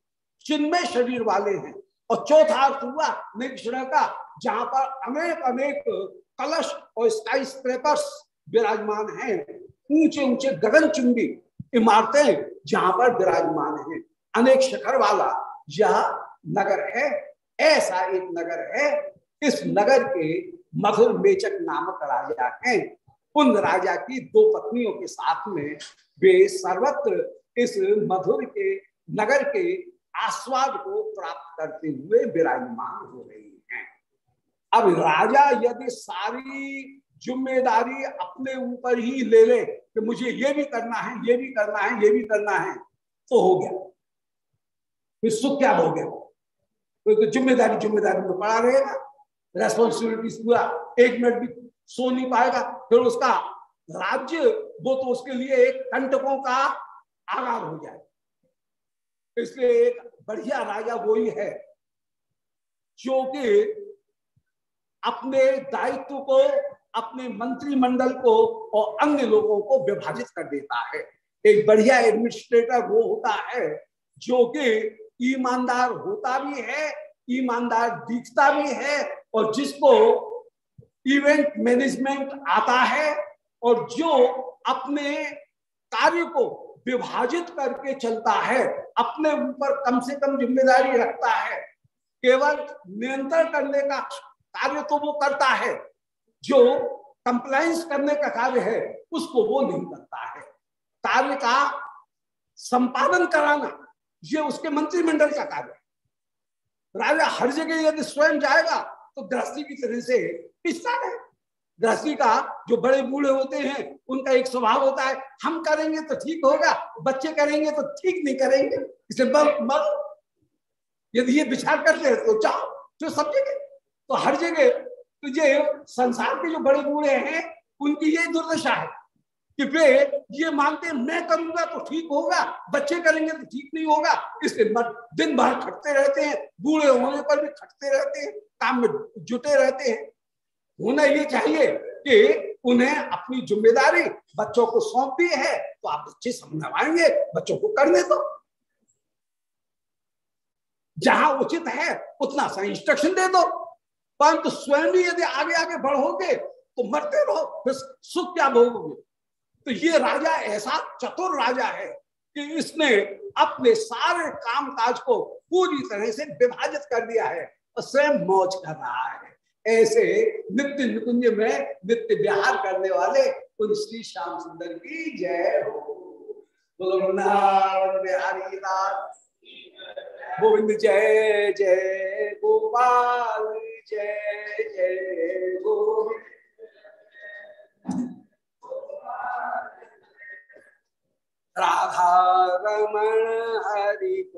चिन्मय शरीर वाले हैं। और चौथा अर्थ हुआ नहीं किस का जहाँ पर अनेक अनेक कलश और स्काई स्क्रेपर्स विराजमान हैं। ऊँचे ऊँचे गगन चुंबी इमारतें जहाँ पर विराजमान हैं। अनेक शिखर वाला यह नगर है, ऐसा एक नगर है, इस नगर के मधुर मेचक नामक राजा हैं। उन राजा की दो पत्नियों के साथ में वे सर्वत्र इस मधुर के नगर के आस्वाद को प्राप्त करते हुए विराजमान हो रही हैं। अब राजा यदि सारी ज़िम्मेदारी अपने ऊपर ही ले ले कि मुझे ये भी करना है, ये भी करना है, ये भी करना है तो हो गया। फिर सुख क्या हो गया? तो तो ज़िम्मेदारी ज़िम्मेदारी में पड़ा रहेगा रेस्पॉन्सिबिलिटी पूरा। एक मिनट भी सो नहीं पाएगा फिर उसका राज्य, वो तो उसके लिए एक कंटकों का आगार हो जाए। इसलिए एक बढ़िया राजा वही है जो कि अपने दायित्व को, अपने मंत्रिमंडल को और अन्य लोगों को विभाजित कर देता है। एक बढ़िया एडमिनिस्ट्रेटर वो होता है, जो कि ईमानदार होता भी है, ईमानदार दिखता भी है, और जिसको इवेंट मैनेजमेंट आता है और जो अपने कार्य को विभाजित करके चलता है, अपने ऊपर कम से कम ज़िम्मेदारी रखता है, केवल नियंत्रण करने का कार्य तो वो करता है, जो कंप्लायंस करने का कार्य है, उसको वो नहीं करता है। कार्य का संपादन कराना, ये उसके मंत्रिमंडल का कार्य है। राजा हर जगह यदि स्वयं जाएगा तो गृहस्थी की तरह से पिछड़ा है। गृहस्थी का जो बड़े बूढ़े होते हैं, उनका एक स्वभाव होता है, हम करेंगे तो ठीक होगा, बच्चे करेंगे तो ठीक नहीं करेंगे। इसे मर यदि ये विचार करते हैं तो चाहो जो सब जगह तो हर जगह। तो ये संसार के जो बड़े बूढ़े हैं, उनकी ये दुर्दशा है। कि वे ये मानते मैं करूँगा तो ठीक होगा, बच्चे करेंगे तो ठीक नहीं होगा। इसलिए दिन भर खटते रहते हैं, बूढ़े होने पर भी खटते रहते हैं, काम में जुटे रहते हैं। होना ये चाहिए कि उन्हें अपनी ज़िम्मेदारी बच्चों को सौंप दी है तो आप बच्चे समझवाएँगे बच्चों को करने दो। जहाँ उचित है, उतना सा इंस्ट्रक्शन दे दो। परंतु स्वयं भी यदि आगे आगे बढ़ोगे तो मरते रहो, फिर सुख क्या भोगोगे? तो ये राजा ऐसा चतुर राजा है कि इसने अपने सारे काम काज को पूरी तरह से विभाजित कर दिया है और स्वयं मौज कर रहा है। ऐसे नित्य निकुंज में नित्य विहार करने वाले उन श्री श्याम सुंदर की जय हो। बिहारी गोविंद जय जय गोपाल, जय जय गोविंद। राधा रमण हरि